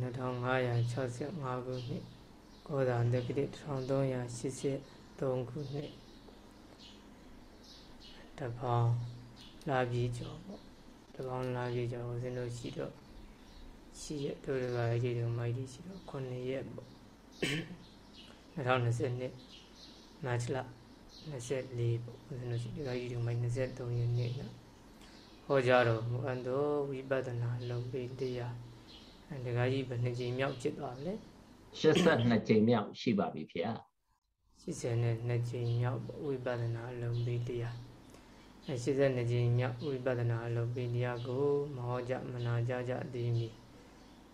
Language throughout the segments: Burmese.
နှစ်2565ခုနှစ်ကောသာတက္ကရာ1383ခုနှစ်တပေါင်းလာပြီးကျော်ပေါ့တပေါင်းလာပြီးကျော်ဦးဇင်းတို့ရှိတော့ရှိရတို့ကကြီးတို့မိုက်ဒီရှိတော့9ရက်ပေါ့2020နှစ်မတ်လ24ပေါ့ဦးဇင်းတို့ရှိဒီကကြီးတို့မိုက်23ရက်နေ့နော်ဟောကြားတော်မူအပ်သောဝိပဿနာလုံးပေတရားအဲ ဒီကကြီးဘယ်နှကြိမ်မြောက်ဖြစ်သွားလဲ82ကြိမ်မြောက်ရှိပါပြီဖေ။82ကြိမ်မြောက်ဝိပဿနာလုံးပေတရားအဲ82ကြိမ်မြောက်ဝိပဿနာလုံးပေတရားကိုမဟောကြမနာကြကြသည်မီ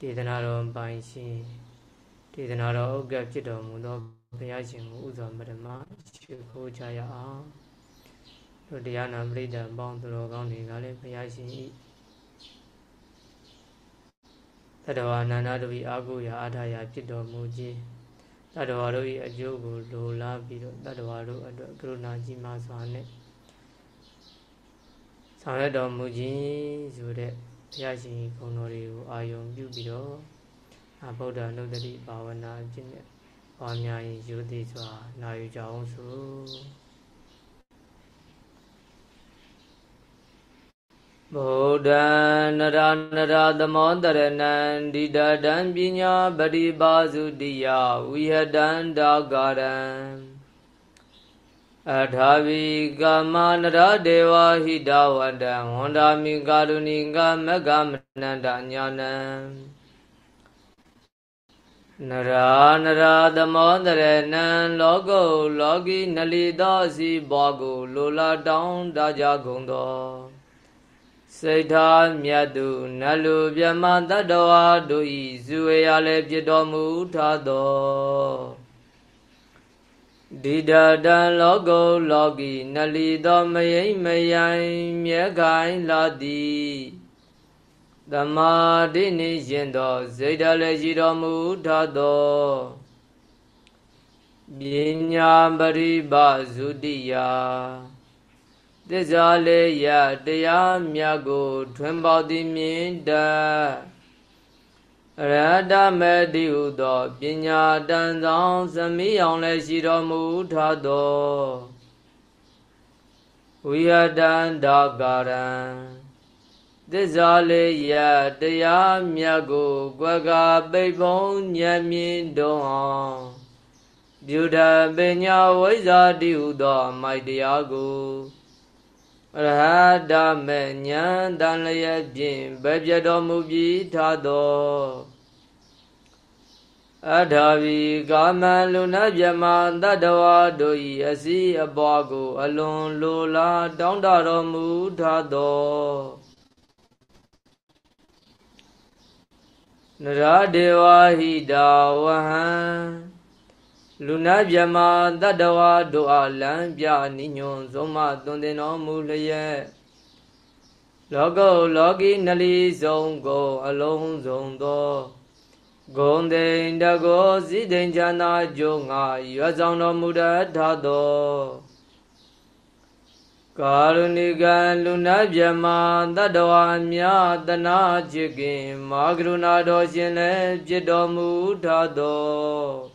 ဒေသနာတော်ပိုင်ရှင်ဒေသနာတော်ဥက္ကဖြစ်တော်မူသောဘုရားရှင်ကိုဥစွာပထမရှိခိုးကြရအောင်။တို့တရားနာပရိသတ်ပေါင်းသူတော်ကောင်းတွေကလည်းဘုရားရှင်ဤ တတဝါနန္ဒတို့၏အာဟုရာအာထာယာဖြစ်တော်မူခြင်းတတဝါတို့၏အကျိုးကိုလိုလားပြီးတော့တတဝါတို့အတွက်ကရုဏာကြီးမားစွာနဲ့ဆောင်ရွက်တော်မူခြင်းဆိုတဲ့ဘုရားရှင်ဂုဏ်တော်တွေကိုအာယုံပြုပြီးတော့အဗုဒ္ဓနုဒ္ဓတိဘာဝနာအဖြစ်နဲ့ပွားများရင်ယူသည်စွာနာယူကြအောင်ဆို ဗုဒ္ဓံနရနရသမောတရဏံဒိဋ္ဌတံပညာပရိပါစုတိယဝိဟတံဒါဂရံအထာဝိကာမနရဒေဝဟိတဝတံဝန္ဒာမိကာရုဏိကမဂ္ဂမနန္တညာနံနရာနရာသမောတရဏံလောကုလောကီနလီသောစီဘောကိုလိုလာတောင်းတကြကုန်သော စိတ်ထားမြတ်သူနတ်လူမြမတတ္တဝါတို့ဤဇူဝေရလည်းဖြစ်တော်မူထသောဒီဒတံလောကုလောကီနလီသောမယိမယိုင်မြဲခိုင်လာသည်သမာဓိနှင့်ရှင်သောစိတ်ဓာတ်လည်းရှိတော်မူထသောပညာပရိပါဇုတိယ သစ္စာလေးရတရားမြတ်ကို ထွန်းပေါသည်မြင်တတ်ရတမတိဟုသောပညာတန်ဆောင် သမိအောင်လည်းရှိတော်မူထသောဝိဟတန္တာကာရံသစ္စာလေးရတရားမြတ်ကိုကွက်ကပိတ်ဖုံးဉာဏ်မြင်တော်အောင်ပြုဒပညာဝိဇ္ဇာတိဟုသောမိုက်တရားကို ရဟတမေညာတန်လျက်ဖြင့်ဘယ်ပြတော်မူပြီးထသောအထာဝီကာမလူနာမြမတတ္တဝါတို့၏အစည်းအပွားကို အလွန်လိုလားတောင်းတတော်မူထသောနရဒေဝဟိတာဝဟံ လူနာမြမတတ္တဝါတို့အားလံပြနိညွန်ဆုံးမသွန်သင်တော်မူလျက်လောကုလောကီနလီဆုံးကိုအလုံးစုံသောဂုံတိန်တကောစည်းတိန်ချန္တာကျုံငါရွတ်ဆောင်တော်မူတတ်သောကာရုဏိကလူနာမြမတတ္တဝါမြတနာจิตခင်မာကရုဏာတော်ရှင်လည်းပြစ်တော်မူထသော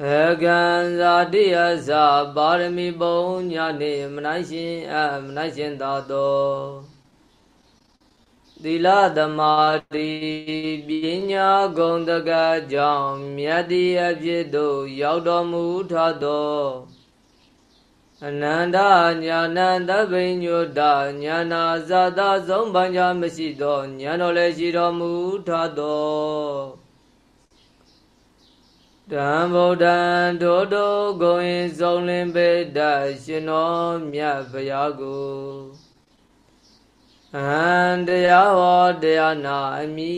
အကံဇာတိယဇာပါရမီပုံညာနေမနိုင်ရှင်အမနိုင်ရှင်သာသောသီလသမာဓိပညာဂုဏ်တကကြောင့်မြတ်တိအဖြစ်သို့ရောက်တော်မူထသောအနန္တညာဏတပိညုတညာနာဇာတာဆုံးပัญญမရှိသောညာတော်လည်းရှိတော်မူထသော တံဗုဒ္ဓံဒိုဒိုဂုံရင်ဆုံးလင်းပေတရှင်တော်မြတ်ဘုရားကိုအဟံတရားဟောတရားနာအမိ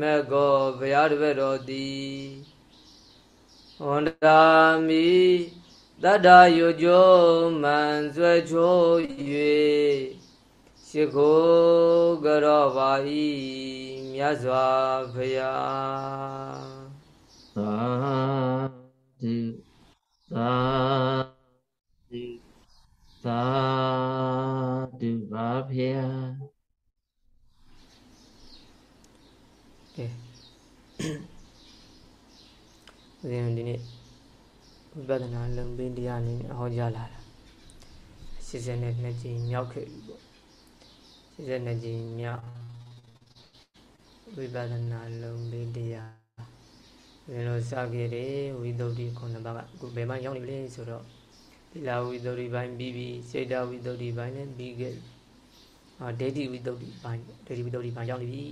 မကောဘုရားတပည့်တော်သည်ဟောတာမိတတ္တယုကျိုးမှန်ဆွဲချိုး၍ရှိခိုးကြောပါ၏မြတ်စွာဘုရား သာဓုသာဓုသာဓုပါဗျာကဲဦးဇင်းဒီနေ့ဝိပဿနာလုံပင်းတရားအနေနဲ့ဟောကြားလာတာ82ကြိမ်မြောက်ခဲ့ပြီပေါ့82ကြိမ်မြောက်ဝိပဿနာလုံပင်းတရား ဘယ်လိုစခဲ့တယ်ဝိသုဒ္ဓိခုနှစ်ပါးကအခုဘယ်မှရောက်နေပြီလဲဆိုတော့သီလဝိသုဒ္ဓိပိုင်းပြီးပြီးစေတဝိသုဒ္ဓိပိုင်းလည်းပြီးခဲ့ပြီအာဒိဋ္ဌိဝိသုဒ္ဓိပိုင်းဒိဋ္ဌိဝိသုဒ္ဓိပိုင်းရောက်နေပြီ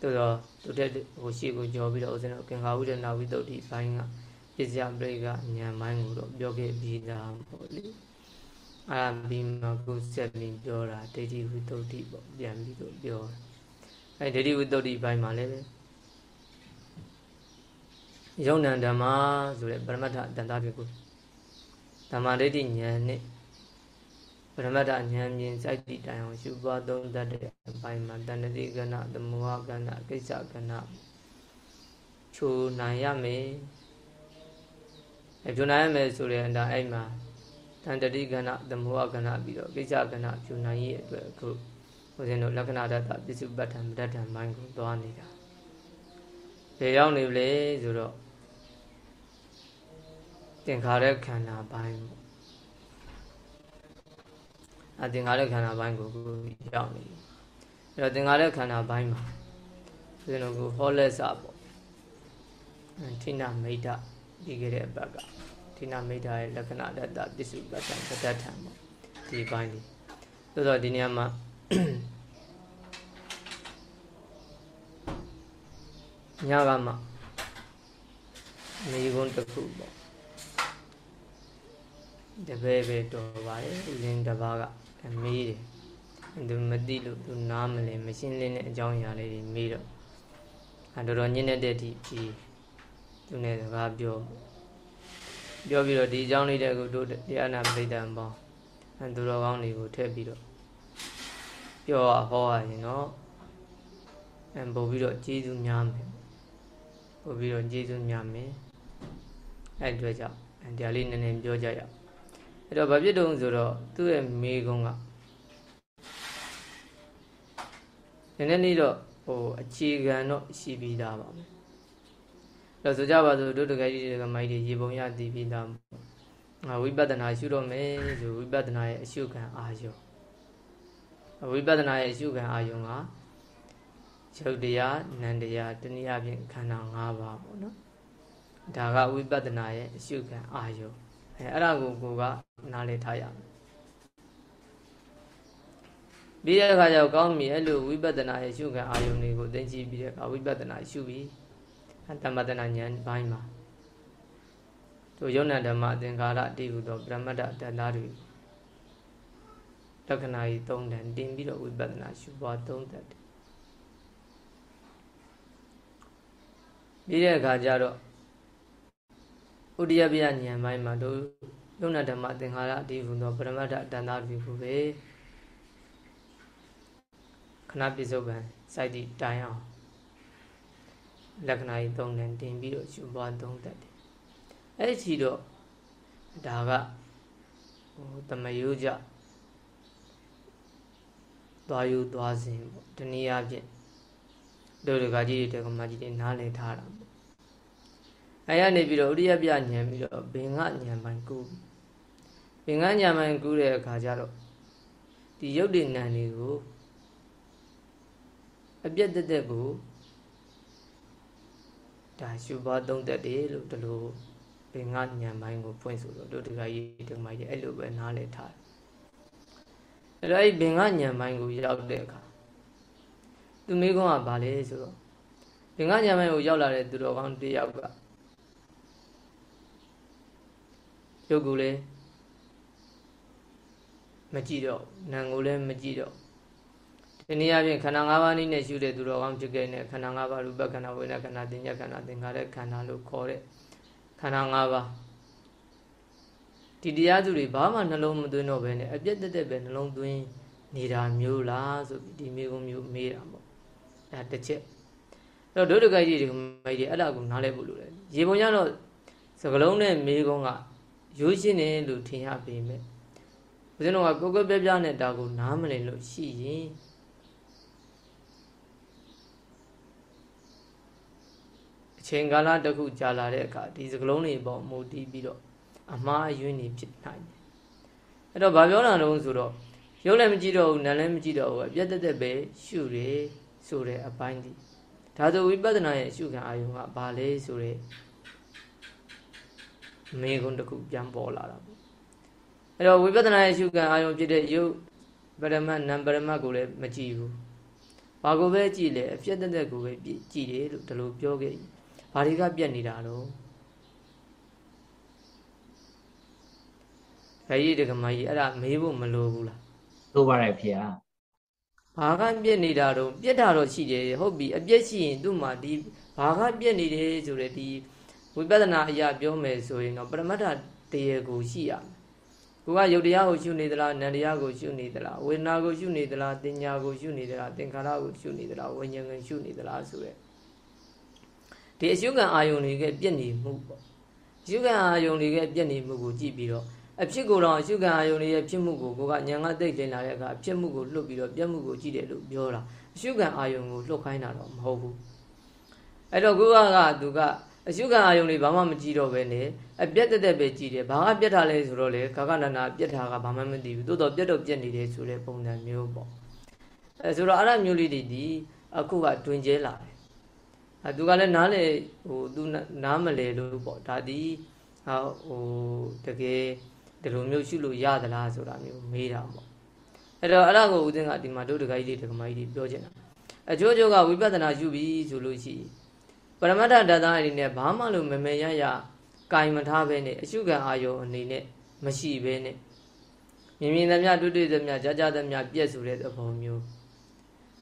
သို့တော့သူတက်ဟိုရှေ့ကိုကြော်ပြီးတော့ဦးဇင်းတို့ကင်္ဂါဝိဒနာဝိသုဒ္ဓိပိုင်းကပစ္စယပရိကဉာဏ်ပိုင်းကိုတော့ပြောခဲ့ပြီးသားပေါ့လေအာပြီးမှကိုဆက်ပြီးပြောတာဒိဋ္ဌိဝိသုဒ္ဓိပေါ့ပြန်ပြီးတော့ပြောအဲဒိဋ္ဌိဝိသုဒ္ဓိပိုင်းမှာလည်း ယုံနံဓမ္မဆိုတဲ့ပရမတ္ထတန်တာတွေကိုဓမ္မဒိဋ္ဌိဉာဏ်နဲ့ပရမတ္ထဉာဏ်မြင်စိုက်တည်တိုင်အောင်ရှုပွားသုံးတတ်တဲ့အပိုင်းမှာတဏှတိကဏသမုဟကဏကိစ္စကဏချိုးနိုင်ရမယ်အဖြူနိုင်ရမယ်ဆိုတဲ့အတိုင်းအဲ့မှာတဏှတိကဏသမုဟကဏပြီးတော့ကိစ္စကဏဖြူနိုင်ရဲ့အတွက်အခုဦးဇင်းတို့လက္ခဏာတ္တပစ္စုပ္ပတ္ထံပဋ္ဌာန်ပိုင်းကိုသွားနေတာဘယ်ရောက်နေလဲဆိုတော့ သင်္ခါရခန္ဓာပိုင်းပေါ့အသင်္ခါရခန္ဓာပိုင်းကိုကိုရောက်နေအဲ့တော့သင်္ခါရခန္ဓာပိုင်းမှာဒီလိုကိုဟောလက်စာပေါ့ထိနာမိတ်တပြီးခဲ့တဲ့ဘက်ကထိနာမိတ်တာရဲ့လက္ခဏာတတပစ္စုပ္ပတ္တပဋ္ဌာန်ပေါ့ဒီပိုင်းလေးသို့တော့ဒီနေရာမှာညကမှမိဂုံတစ်ခုပေါ့ တပည့်ပဲတော်ပါတယ်ဦးဇင်းတစ်ပါးကမေးတယ်သူမသိလို့သူနားမလဲမရှင်းလင်းတဲ့အကြောင်းအရာလေးတွေမေးတော့အဲတော်တော်ညင်းတဲ့ဒီဒီသူနဲ့စကားပြောပြောပြီးတော့ဒီအကြောင်းလေးတဲ့ကိုတို့တရားနာပိဋကံပေါင်းအဲသူတော်ကောင်းတွေကိုထည့်ပြီးတော့ပြောဟောရရင်တော့အဲပို့ပြီးတော့ကျေးဇူးများမယ်ပို့ပြီးတော့ကျေးဇူးများမယ်အဲအတွက်ကြောင့်တရားလေးနည်းနည်းပြောကြရအောင် အဲ့တော့ဘာဖြစ်တုံးဆိုတော့သူ့ရဲ့မိကုံးကနည်းနည်းလေးတော့ဟိုအခြေခံတော့ရှိပြီးသားပါမယ်အဲ့တော့ဆိုကြပါစို့တို့တကယ်ကြီးတွေကမိုက်တွေရေပုံရတည်ပြီးသားငါဝိပဿနာရှုတော့မယ်ဆိုဝိပဿနာရဲ့အရှုခံအာယုဝိပဿနာရဲ့အရှုခံအာယုကရုပ်တရားနံတရားတနည်းအားဖြင့်ခန္ဓာ၅ပါးပေါ့နော်ဒါကဝိပဿနာရဲ့အရှုခံအာယု အဲအဲ့ဒါကိုကိုကနားလည်ထားရမယ်ပြီးတဲ့အခါကျတော့ကောင်းပြီအဲ့လိုဝိပဿနာရဲ့ရှုခံအာယုန်တွေကိုသိသိပြီးတဲ့အခါဝိပဿနာရှုပြီးတမ္မတနာဉာဏ်ဘိုင်းမှာတို့ယုံနာဓမ္မအသင်္ခါရအတိဟုသောပရမတ္တတတ္တတွေလက္ခဏာကြီး၃တန်တင်ပြီးတော့ဝိပဿနာရှုပွား၃တတ်တယ်ပြီးတဲ့အခါကျတော့ ဥဒိယပြဉာဏ်ပိုင်းမှာတို့ယုံနာဓမ္မသင်္ခါရအတိဟုသောပရမတ္ထတဏ္ဍပြုခုပဲခဏပိစုံပံစိုက်တည်တိုင်အောင်လက္ခဏာကြီးသုံးတယ်တင်ပြီးတော့ရှင်ပွားသုံးတတ်တယ်အဲ့ဒီတော့ဒါကဟိုတမယုကြသွားယူသွားစဉ်ပေါ့တနည်းအားဖြင့်တို့တကကြီးတွေတကမကြီးတွေနားလည်ထားတာပေါ့ အဲရနေပြီးတော့ဥရိယပြညံပြီးတော့ဘင်္ဂညံပိုင်းကူဘင်္ဂညံပိုင်းကူတဲ့အခါကျတော့ဒီရုပ်တည်နံတွေကိုအပြက်တက်တက်ကိုဒါရှုပါသုံးသက်တယ်လို့ဒီလိုဘင်္ဂညံပိုင်းကိုဖွင့်ဆိုတော့တို့တကကြီးတကမကြီးအဲ့လိုပဲနားလည်ထားတယ်အဲ့တော့အဲ့ဘင်္ဂညံပိုင်းကိုရောက်တဲ့အခါသူမိကုန်းကဘာလဲဆိုတော့ဘင်္ဂညံပိုင်းကိုရောက်လာတဲ့သူတော်ကောင်းတယောက်က ရုပ်ကိုလည်းမကြည့်တော့နာမ်ကိုလည်းမကြည့်တော့ဒီနည်းအားဖြင့်ခန္ဓာ၅ပါးနည်းနဲ့ရှုတဲ့သူတော်ကောင်းဖြစ်ခဲ့တဲ့ခန္ဓာ၅ပါးရူပခန္ဓာဝေဒနာခန္ဓာသင်ညာခန္ဓာသင်္ခါရခန္ဓာလို့ခေါ်တဲ့ခန္ဓာ၅ပါးဒီတရားစုတွေဘာမှနှလုံးမသွင်းတော့ဘဲနဲ့အပြည့်တက်တက်ပဲနှလုံးသွင်းနေတာမျိုးလားဆိုပြီးဒီမျိုးမျိုးမေးတာပေါ့ဒါတစ်ချက်အဲ့တော့ဒုဒကကြီးတွေမိုက်တွေအဲ့ဒါကိုနားလဲဖို့လိုတယ်ရေပုံရတော့စကလုံးနဲ့မေးကုန်းက ရိုးရှင်းတယ်လို့ထင်ရပေမဲ့ဦးဇင်းတို့ကကိုကိုပြပြနဲ့ဒါကိုနားမလည်လို့ရှိရင်ချိန်ကာလတစ်ခုကြာလာတဲ့အခါဒီစကလုံးတွေပေါ်မူတည်ပြီးတော့အမှားအယွင်းတွေဖြစ်နိုင်တယ်အဲ့တော့ဗာပြောတာတော့ဆိုတော့ရုပ်လည်းမကြည့်တော့ဘူးနာမ်လည်းမကြည့်တော့ဘူးအပြတ်တက်တက်ပဲရှုတယ်ဆိုတဲ့အပိုင်းဒီဒါဆိုဝိပဿနာရဲ့ရှုခံအာယုံကဘာလဲဆိုတဲ့ မေခွန်းတစ်ခုပြန်ပေါ်လာတာပေါ့အဲ့တော့ဝိပဿနာရဲ့ရှုခံအာယုံဖြစ်တဲ့ရုပ်ပရမတ်နာမ်ပရမတ်ကိုလည်းမကြည့်ဘူးဘာကိုပဲကြည့်လဲအပြတ်တက်တက်ကိုပဲကြည့်တယ်လို့ဒီလိုပြောခဲ့ဘာတွေကပြက်နေတာတော့ဘယ်ကြီးတကမကြီးအဲ့ဒါမေးဖို့မလိုဘူးလားလိုပါတယ်ဖေဟာဘာကပြက်နေတာတော့ပြက်တာတော့ရှိတယ်ဟုတ်ပြီအပြက်ရှိရင်သူ့မှာဒီဘာကပြက်နေတယ်ဆိုတဲ့ဒီ ဝိပဿနာအရာပြောမယ်ဆိုရင်တော့ပရမတ္ထတရားကိုရှိရမယ်ကိုကယုတ်တရားကိုရှုနေသလားနံတရားကိုရှုနေသလားဝေဒနာကိုရှုနေသလားတင်ညာကိုရှုနေသလားသင်္ခါရကိုရှုနေသလားဝိညာဉ်ကိုရှုနေသလားဆိုတဲ့ဒီအရှုခံအာယုန်တွေကပြည့်နေမှုပေါ့အရှုခံအာယုန်တွေကပြည့်နေမှုကိုကြည့်ပြီးတော့အဖြစ်ကိုတော့အရှုခံအာယုန်တွေရဲ့ဖြစ်မှုကိုကိုကညာကသိတ်တင်လာတဲ့အခါဖြစ်မှုကိုလွတ်ပြီးတော့ပြတ်မှုကိုကြည့်တယ်လို့ပြောတာအရှုခံအာယုန်ကိုလွတ်ခိုင်းတာတော့မဟုတ်ဘူးအဲ့တော့ကိုကကသူက အရှုခံအာယုန်တွေဘာမှမကြည့်တော့ပဲနဲ့အပြက်တက်တက်ပဲကြည့်တယ်ဘာကပြက်ထားလဲဆိုတော့လေကာကနန္နာပြက်ထားကဘာမှမသိဘူးတိုးတော့ပြက်တော့ပြက်နေတယ်ဆိုတဲ့ပုံစံမျိုးပေါ့အဲဆိုတော့အဲ့ဒါမျိုးလေးတွေဒီအခုကတွင်ကျဲလာတယ်အဲသူကလည်းနားလေဟိုသူနားမလဲလို့ပေါ့ဒါဒီဟာဟိုတကယ်ဒီလိုမျိုးရှုလို့ရသလားဆိုတာမျိုးမေးတာပေါ့အဲ့တော့အဲ့ဒါကိုဦးသိန်းကဒီမှာတို့တကကြီးတွေတကမကြီးတွေပြောချင်တာအကျိုးကျိုးကဝိပဿနာရှုပြီးဆိုလို့ရှိရင် ပရမတ္ထဓာတ်သားအနေနဲ့ဘာမှလို့မမေရရကင်မထားပဲနဲ့အရှုခံအာယုံအနေနဲ့မရှိပဲနဲ့မြင်မြင်သမျှတွေ့တွေ့သမျှကြားကြားသမျှပြည့်စုံတဲ့သဘောမျိုး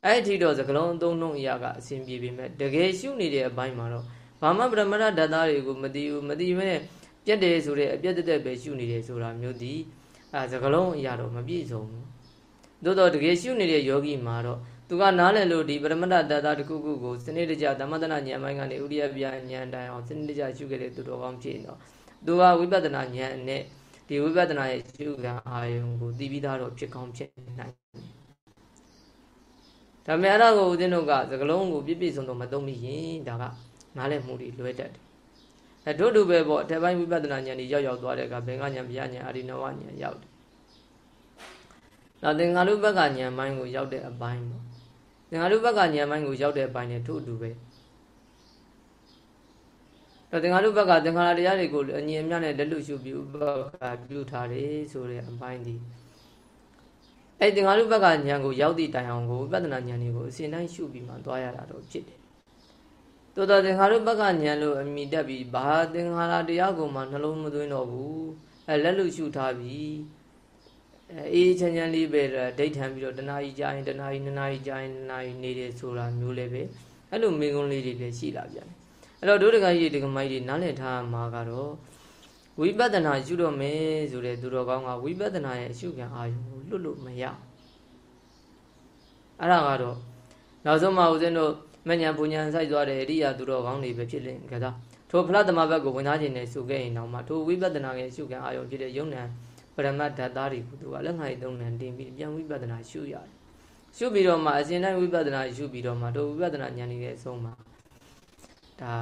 အဲ့ဒီတော့သကလုံးအသုံးလုံးအရာကအဆင်ပြေပေမဲ့တကယ်ရှုနေတဲ့အပိုင်းမှာတော့ဘာမှပရမတ္ထဓာတ်သားတွေကိုမသိဘူးမသိဘဲနဲ့ပြက်တယ်ဆိုတဲ့အပြက်တက်တက်ပဲရှုနေတယ်ဆိုတာမျိုးဒီအဲသကလုံးအရာတော့မပြည့်စုံဘူးသို့တော့တကယ်ရှုနေတဲ့ယောဂီမှာတော့ သူကနားလည်လို့ဒီပရမတ္တတတတခုခုကိုစနစ်တကျသမထနာဉာဏ်ပိုင်းကနေဥရိယပြဉာဏ်တိုင်အောင်စနစ်တကျရှုခဲ့တဲ့သူတော်ကောင်းဖြစ်တော့သူကဝိပဿနာဉာဏ်နဲ့ဒီဝိပဿနာရဲ့ရှုခံအာယုံကိုသိပြီးသားတော့ဖြစ်ကောင်းဖြစ်နိုင်ဒါပေမဲ့အဲ့ဒါကိုဦးဇင်းတို့ကသကလုံးကိုပြည့်ပြည့်စုံစုံမသုံးမိရင်ဒါကနားလည်မှုတွေလွဲတတ်တယ်အဲတို့တူပဲပေါ့အထက်ပိုင်းဝိပဿနာဉာဏ်ကြီးရောက်ရောက်သွားတဲ့အခါဘင်္ဂဉာဏ်ဗျာဉာဏ်အာရိနဝဉာဏ်ရောက်တယ်နောက်သင်္ဃာရုပ္ပကဉာဏ်ပိုင်းကိုရောက်တဲ့အပိုင်းပေါ့ သင်္ဃာရုပ္ပကဉာဏ်ပိုင်းကိုရောက်တဲ့အပိုင်းနဲ့ထို့အတူပဲတော့သင်္ဃာရုပ္ပကသင်္ခါရတရားတွေကိုအငြင်းအမြနဲ့လက်လွတ်ရှုပြီးဥပ္ပကပြုထားတယ်ဆိုတဲ့အပိုင်းဒီအဲ့သင်္ဃာရုပ္ပကဉာဏ်ကိုရောက်သည့်တိုင်အောင်ကိုဝိပဿနာဉာဏ်တွေကိုအစဉ်တိုင်းရှုပြီးမှသွားရတာတော့ဖြစ်တယ်တိုးတော်သင်္ခါရုပ္ပကဉာဏ်လို့အမိတက်ပြီးဘာသင်္ခါရတရားကိုမှနှလုံးမသွင်းတော့ဘူးအဲလက်လွတ်ရှုထားပြီး အေးချမ်းချမ်းလေးပဲဒိဋ္ဌံပြီးတော့တဏှာကြီးကြာရင်တဏှာကြီးနှစ်နာရီကြာရင်နှစ်နာရီနေတယ်ဆိုတာမျိုးလည်းပဲအဲ့လိုမိကုံးလေးတွေလည်းရှိလာပြန်တယ်အဲ့တော့ဒုဒကကြီးဒကမကြီးတွေနားလည်ထားမှာကတော့ဝိပဿနာရှုတော့မယ်ဆိုတဲ့သူတော်ကောင်းကဝိပဿနာရဲ့အရှုခံအာယုံကိုလွတ်လို့မရအဲ့ဒါကတော့နောက်ဆုံးမှဦးဇင်းတို့မညံပူညံဆိုင်သွားတဲ့အရိယာသူတော်ကောင်းတွေပဲဖြစ်လင်ကြတာထိုဖလားသမဘက်ကိုဝင်သားခြင်းနဲ့ဆိုခဲ့ရင်တော့မှထိုဝိပဿနာရဲ့အရှုခံအာယုံဖြစ်တဲ့ယုံ nant ပရမတ်ဓာတ်သားတွေကိုသူကလက်ငါးရီသုံးနံတင်ပြီးပြန်ဝိပဿနာရှုရတယ်ရှုပြီးတော့မှအစဉ်တိုင်းဝိပဿနာရှုပြီးတော့မှတို့ဝိပဿနာဉာဏ်ကြီးရဲ့အဆုံးမှာဒါ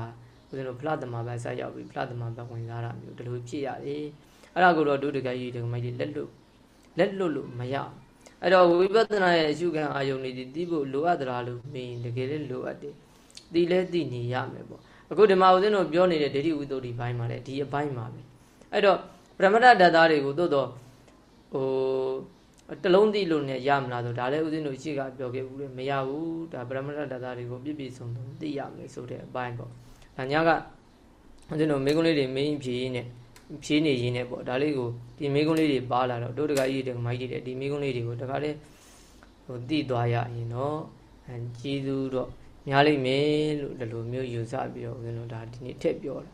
ဦးဇင်းတို့ဖလားသမဘက်ဆက်ရောက်ပြီးဖလားသမဘက်ဝင်လာတာမျိုးဒီလိုဖြစ်ရတယ်အဲ့ဒါကိုတော့ဒုဒကကြီးတွေကမိုက်လက်လွတ်လက်လွတ်လို့မရအဲ့တော့ဝိပဿနာရဲ့အရှုခံအာယုန်တွေတီးဖို့လိုအပ်သလားလို့မင်းတကယ်လည်းလိုအပ်တယ်တီးလဲတီးနေရမယ်ပေါ့အခုဒီမှာဦးဇင်းတို့ပြောနေတဲ့ဒိဋ္ဌိဝိသုဒ္ဓိဘိုင်းမှာလည်းဒီအပိုင်းမှာပဲအဲ့တော့ ပရမတ္တဓာတ်သားတွေကိုသို့တော့ဟိုတလုံးသိလို့နဲ့ရမလားဆိုဒါလည်းဦးဇင်းတို့ရှိကပြောခဲ့ဘူးလေမရဘူးဒါပရမတ္တဓာတ်သားတွေကိုပြည့်ပြည့်စုံစုံသိရမယ်ဆိုတဲ့အပိုင်းပေါ့ဒါညကဦးဇင်းတို့မိကုံးလေးတွေမင်းဖြေးနဲ့ဖြေးနေရင်းနဲ့ပေါ့ဒါလေးကိုဒီမိကုံးလေးတွေပါလာတော့တို့တကကြီးတွေမိုက်တွေဒီမိကုံးလေးတွေကိုတခါလေးဟိုသိသွားရရင်တော့အဲကျေးဇူးတော့များလိမ့်မယ်လို့ဒီလိုမျိုးယူဆပြီးတော့ဦးဇင်းတို့ဒါဒီနေ့ထည့်ပြောတာ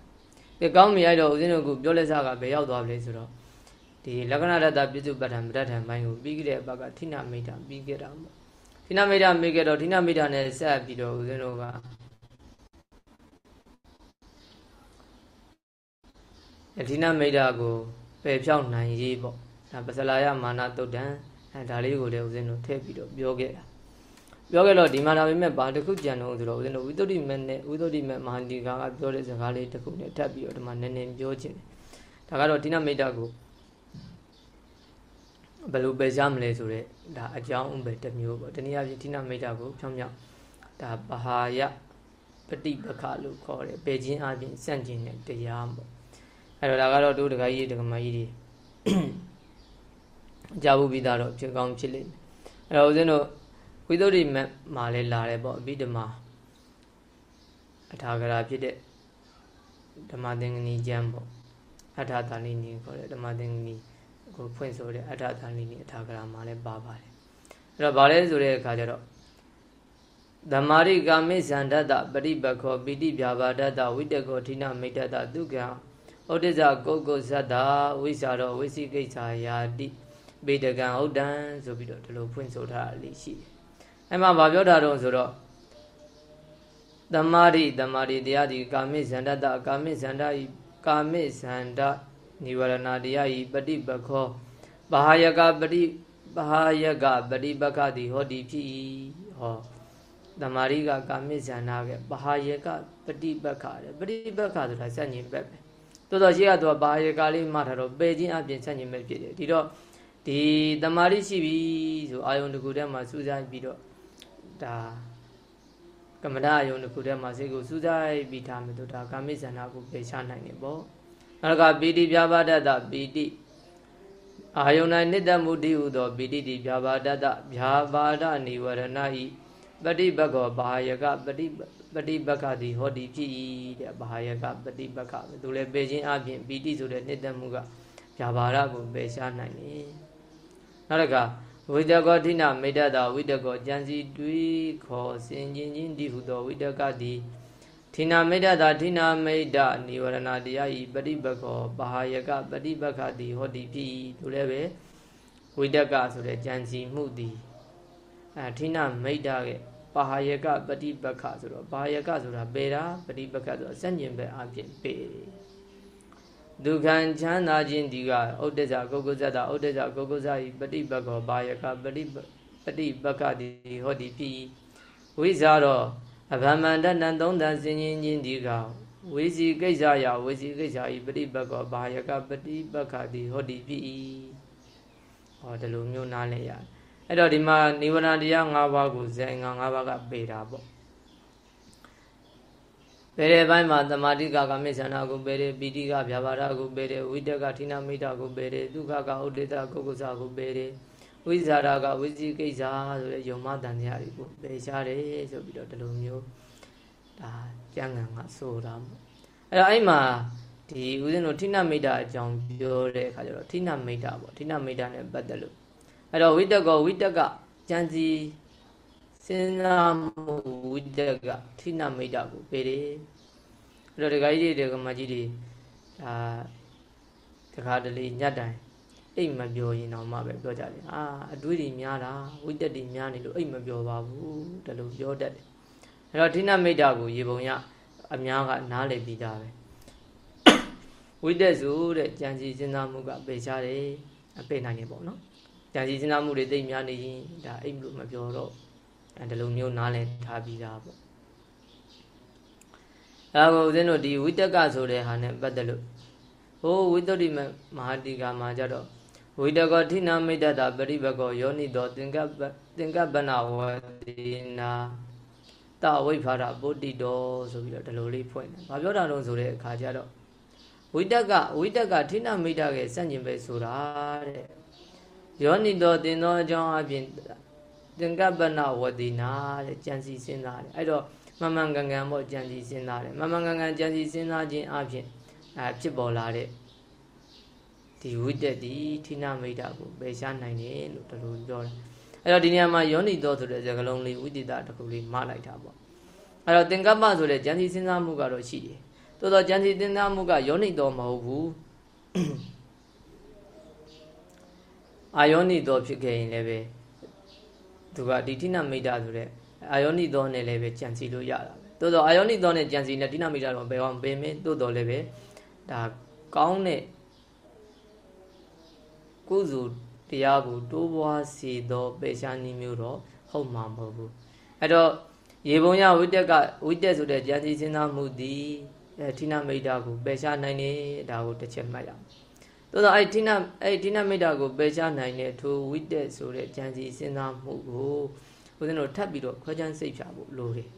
ကဲကောင်းမြင်ရတော့ဦးဇင်းတို့ကပြောလက်စားကဘယ်ရောက်သွားပြီလဲဆိုတော့ဒီလက္ခဏာတတပြစ္စုပ္ပတ္ထံပဋ္ဌာန်ပိုင်းကိုပြီးခဲ့တဲ့အပတ်ကထိနာမိတ်တာပြီးခဲ့တာပေါ့ထိနာမိတ်တာမိခဲ့တော့ထိနာမိတ်တာနဲ့ဆက်ပြီးတော့ဦးဇင်းတို့ကထိနာမိတ်တာကိုပယ်ဖြောင်းနိုင်ရေးပေါ့ဒါပစလာယမာနတုတ်တံအဲဒါလေးကိုလည်းဦးဇင်းတို့ထည့်ပြီးတော့ပြောခဲ့တာ ပြောခဲ့တော့ဒီမှာဒါပေမဲ့ဘာတစ်ခုကြံတော့ဆိုတော့ဦးဇင်းတို့ဝိသုဒ္ဓိမနဲ့ဝိသုဒ္ဓိမမဟာဒီကာကပြောတဲ့စကားလေးတစ်ခုနဲ့ထပ်ပြီးတော့ဒီမှာနည်းနည်းပြောခြင်းဒါကတော့ဒိနမိတ်တာကိုဘယ်လိုပဲရမလဲဆိုတော့ဒါအကြောင်းပဲတစ်မျိုးပေါ့တနည်းအားဖြင့်ဒိနမိတ်တာကိုဖြောင်းဖြောင်းဒါပဟာယပฏิပခလို့ခေါ်တယ်ပေခြင်းအပြင်စန့်ကျင်တဲ့တရားပေါ့အဲ့တော့ဒါကတော့တို့ဒကာကြီးဒကာမကြီးတွေကြားဘူးပြီးသားတော့ဖြစ်ကောင်းဖြစ်လိမ့်မယ်အဲ့တော့ဦးဇင်းတို့ ဝိသုဒ္ဓိမတ်မှာလဲလာတယ်ပေါ့အဘိဓမ္မာအထာဂရာဖြစ်တဲ့ဓမ္မသင်္ကနီကျမ်းပေါ့အထာတာလိနီခေါ်တဲ့ဓမ္မသင်္ကနီကိုဖွင့်ဆိုတဲ့အထာတာလိနီအထာဂရာမှာလဲပါပါတယ်အဲ့တော့ဗာလဲဆိုတဲ့အခါကျတော့ဓမ္မာရိကာမိဇန္ဒတပရိပခောပိတိပြာပါဒတဝိတကောဌိနမိတ္တတဒုက္ခံဩဒိဇကုတ်ကုဇတ္တာဝိစာရောဝိသိကိစ္ဆာယာတိဘေဒကံဟုတ်တံဆိုပြီးတော့ဒီလိုဖွင့်ဆိုထားလေးရှိတယ် အဲ့မှာဗာပြောတာတော့ဆိုတော့တမာရိတမာရိတရားဒီကာမိဇန္တတကာမိဇန္တဤကာမိဇန္တနိဝရဏတရားဤပฏิပခောဘာယကပฏิဘာယကပฏิပခတိဟောတိဖြစ်ဟောတမာရိကကာမိဇန္နာကဘာယကပฏิပခတယ်ပฏิပခဆိုတာစัจဉ္ဘက်ပဲတော်တော်ရှိရတော့ဘာယကလေးမှထားတော့ပယ်ခြင်းအပြင်စัจဉ္ဘက်ဖြစ်တယ်ဒီတော့ဒီတမာရိရှိပြီဆိုအာယုန်တကူထဲမှာစူးစမ်းပြီးတော့ ဒါကမ္မဒအယုံတစ်ခုထဲမှာစိတ်ကိုစူးစိုက်ပြီးထားမယ်တို့ဒါကာမိဇန္နာကိုပယ်ချနိုင်တယ်ပေါ့နောက်ကပီတိပြာပါဒတပီတိအာယုန်၌နိတ္တမုတိဟုသောပီတိတိပြာပါဒတဗျာပါဒနိဝရဏဤပฏิပက္ခောဘာယကပฏิပฏิပက္ခတိဟောတိဖြစ်၏တဲ့ဘာယကပฏิပက္ခသူလည်းပယ်ခြင်းအပြင်ပီတိဆိုတဲ့နိတ္တမှုကဗျာပါဒကိုပယ်ရှားနိုင်တယ်နောက်တစ်ခါ ဝိတကောဋိနမေတ္တတာဝိတကောကြံစီတွေးခေါ်စင်ချင်းချင်းတိဟုသောဝိတကတိထိနာမေတ္တတာထိနာမေတ္တនិဝရဏတရားဤပฏิပကောပါဟယကပฏิပခတိဟောတိပြီတို့လည်းပဲဝိတကဆိုတဲ့ကြံစီမှုသည်အဲထိနာမေတ္တရဲ့ပါဟယကပฏิပခဆိုတော့ပါဟယကဆိုတာပေတာပฏิပခဆိုတာစัญဉ္ပဲအပြင်ပေ ဒုက္ခံချမ်းသာခြင်းဒီကဥဒ္ဒဇကုက္ကုဇတဥဒ္ဒဇကုက္ကုဇဤပฏิပကောဘာယကပฏิပฏิပကတိဟောတိပိဝိဇာရောအဗမန္တနံသုံးတန်စင်ရင်ချင်းဒီကဝိစီကိစ္စယဝိစီကိစ္စဤပฏิပကောဘာယကပฏิပကတိဟောတိပိဟောဒီလိုမျိုးနားလဲရတယ်အဲ့တော့ဒီမှာနိဗ္ဗာန်တရား၅ပါးကိုဇင်္ဂ၅ပါးကပေတာပေါ့ ပေတဲ့ဘိုင်းမှာသမာဓိကကမေသနာကိုပေတယ်ပိဋိကဗျာပါဒကိုပေတယ်ဝိတကဌိနမိတကိုပေတယ်ဒုက္ခကဥဒိတကုက္ကုဇကိုပေတယ်ဝိဇာရကဝိဇိကိစ္စဆိုတဲ့ယုံမတန်တရားတွေကိုပေရှားတယ်ဆိုပြီးတော့ဒီလိုမျိုးဒါကျမ်းဂန်ကဆိုတာပေါ့အဲ့တော့အဲ့မှာဒီဦးဇင်းတို့ဌိနမိတအကြောင်းပြောတဲ့အခါကျတော့ဌိနမိတပေါ့ဌိနမိတနဲ့ပတ်သက်လို့အဲ့တော့ဝိတကောဝိတကကြံစီ စဉ်းစားမှုဝိတကဌိနမိတ်တာကိုပေတယ်အဲ့တော့ဒကာကြီးတွေဒကာမကြီးတွေဒါတခါတလေညတ်တိုင်အိတ်မပြောရင်တော့မှပဲပြောကြတယ်အာအတွေးတွေများတာဝိတက်တွေများနေလို့အိတ်မပြောပါဘူးဒါလိုပြောတတ်တယ်အဲ့တော့ဌိနမိတ်တာကိုရေပုံရအများကနားလည်ပြီးသားပဲဝိတက်ဆိုတဲ့ကြံစီစဉ်းစားမှုကပေချတယ်အပေနိုင်နေပေါ့နော်ကြံစီစဉ်းစားမှုတွေသိမ့်များနေရင်ဒါအိတ်လို့မပြောတော့အဲ ဒီလိုမျိုးနားလည်ထားပြီးသားပေါ့အဲဒါကိုဦးဇင်းတို့ဒီဝိတက်ကဆိုတဲ့ဟာနဲ့ပတ်သက်လို့ဟိုဝိတ္တိမမဟာတိကာမှာကြတော့ဝိတကောဌိနာမိတ္တတာပရိဘကောယောနိတောသင်္ကပသင်္ကပနဝတိနာတဝိဖာရပုတ္တိတောဆိုပြီးတော့ဒီလိုလေးဖွင့်တယ်။ဘာပြောတာတော့ဆိုတဲ့အခါကျတော့ဝိတက်ကဝိတက်ကဌိနာမိတ္တရဲ့စန့်ကျင်ပဲဆိုတာတဲ့။ယောနိတောသင်သောအကြောင်းအပြင် သင်္ကပနဝတိနာတဲ့ကြံစီစဉ်းစားတယ်အဲ့တော့မမှန်ကန်ကန်ပေါ့ကြံစီစဉ်းစားတယ်မမှန်ကန်ကန်ကြံစီစဉ်းစားခြင်းအပြင်အဲဖြစ်ပေါ်လာတဲ့ဒီဝိတက်ဒီဌိနမိတ်တာကိုပယ်ရှားနိုင်တယ်လို့တလူပြောတယ်အဲ့တော့ဒီနေရာမှာယောနိတော်ဆိုတဲ့စကားလုံးလေးဝိတိတာတစ်ခုလေးမလိုက်တာပေါ့အဲ့တော့သင်္ကပ္ပဆိုတဲ့ကြံစီစဉ်းစားမှုကတော့ရှိတယ်သို့တော့ကြံစီစဉ်းစားမှုကယောနိတော်မဟုတ်ဘူးအာယောနိတော်ဖြစ်ခဲ့ရင်လည်းပဲ သူကဒီဋ္ဌိနမိတ်တာဆိုတဲ့အာယောနိသောနဲ့လည်းပဲကြံစီလို့ရတာပဲတိုးတော့အာယောနိသောနဲ့ကြံစီနဲ့ဋ္ဌိနမိတ်တာတော့ဘယ်အောင်ပင်မင်းတိုးတော့လည်းပဲဒါကောင်းတဲ့ကုစုတရားကိုတိုးပွားစေသောပေရှားနည်းမျိုးတော့ဟုတ်မှာမဟုတ်ဘူးအဲ့တော့ရေပုံရဝိတက်ကဝိတက်ဆိုတဲ့ဉာဏ်စီစဉ်းစားမှုသည်အဲဌိနမိတ်တာကိုပယ်ရှားနိုင်တယ်ဒါကိုတစ်ချက်မှတ်ရအောင် သို့သောအဲ့ဌိနအဲ့ဌိနမိတ်တာကိုပယ်ရှားနိုင်တဲ့ထိုဝိတက်ဆိုတဲ့ဉာဏ်စီစဉ်းစားမှုကိုဦးဇင်းတို့ထပ်ပြီးတော့ခွဲခြမ်းစိတ်ဖြာဖို့လိုတယ်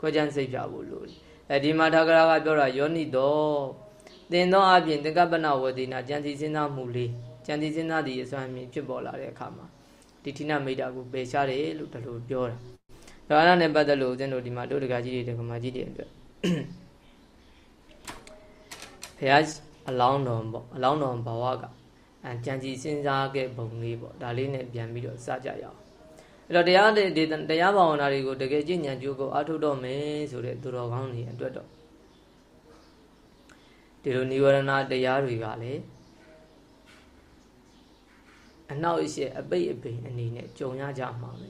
ခွဲခြမ်းစိတ်ဖြာဖို့လိုတယ်အဲဒီမှာထာဂရကပြောတာယောနိတော်သင်သောအပြင်သင်္ကပ္ပနဝတိနာဉာဏ်စီစဉ်းစားမှုလေးဉာဏ်စီစဉ်းစားသည့်အစွမ်းမြင်ဖြစ်ပေါ်လာတဲ့အခါမှာဒီဌိနမိတ်တာကိုပယ်ရှားတယ်လို့ဒါလိုပြောတာဒါအဲ့ဒါနဲ့ပတ်သက်လို့ဦးဇင်းတို့ဒီမှာတို့တကကြီးတွေတကမာကြီးတွေအတွက်ဘုရား အလောင်းတော်ပေါ့အလောင်းတော်ဘဝကအကြံစီစဉ်းစားခဲ့ပုံလေးပေါ့ဒါလေးနဲ့ပြန်ပြီးတော့စကြရအောင်အဲ့တော့တရားတွေတရားဘာဝနာတွေကိုတကယ်ကြည်ဉာဏ်ကြိုးကိုအားထုတ်တော့မယ်ဆိုတဲ့သူတော်ကောင်းတွေအတွက်တော့ဒီလိုនិဝရဏတရားတွေကလည်းအနောက်အရှေ့အပိတ်အပိန်အနေနဲ့ကြုံရကြမှာပဲ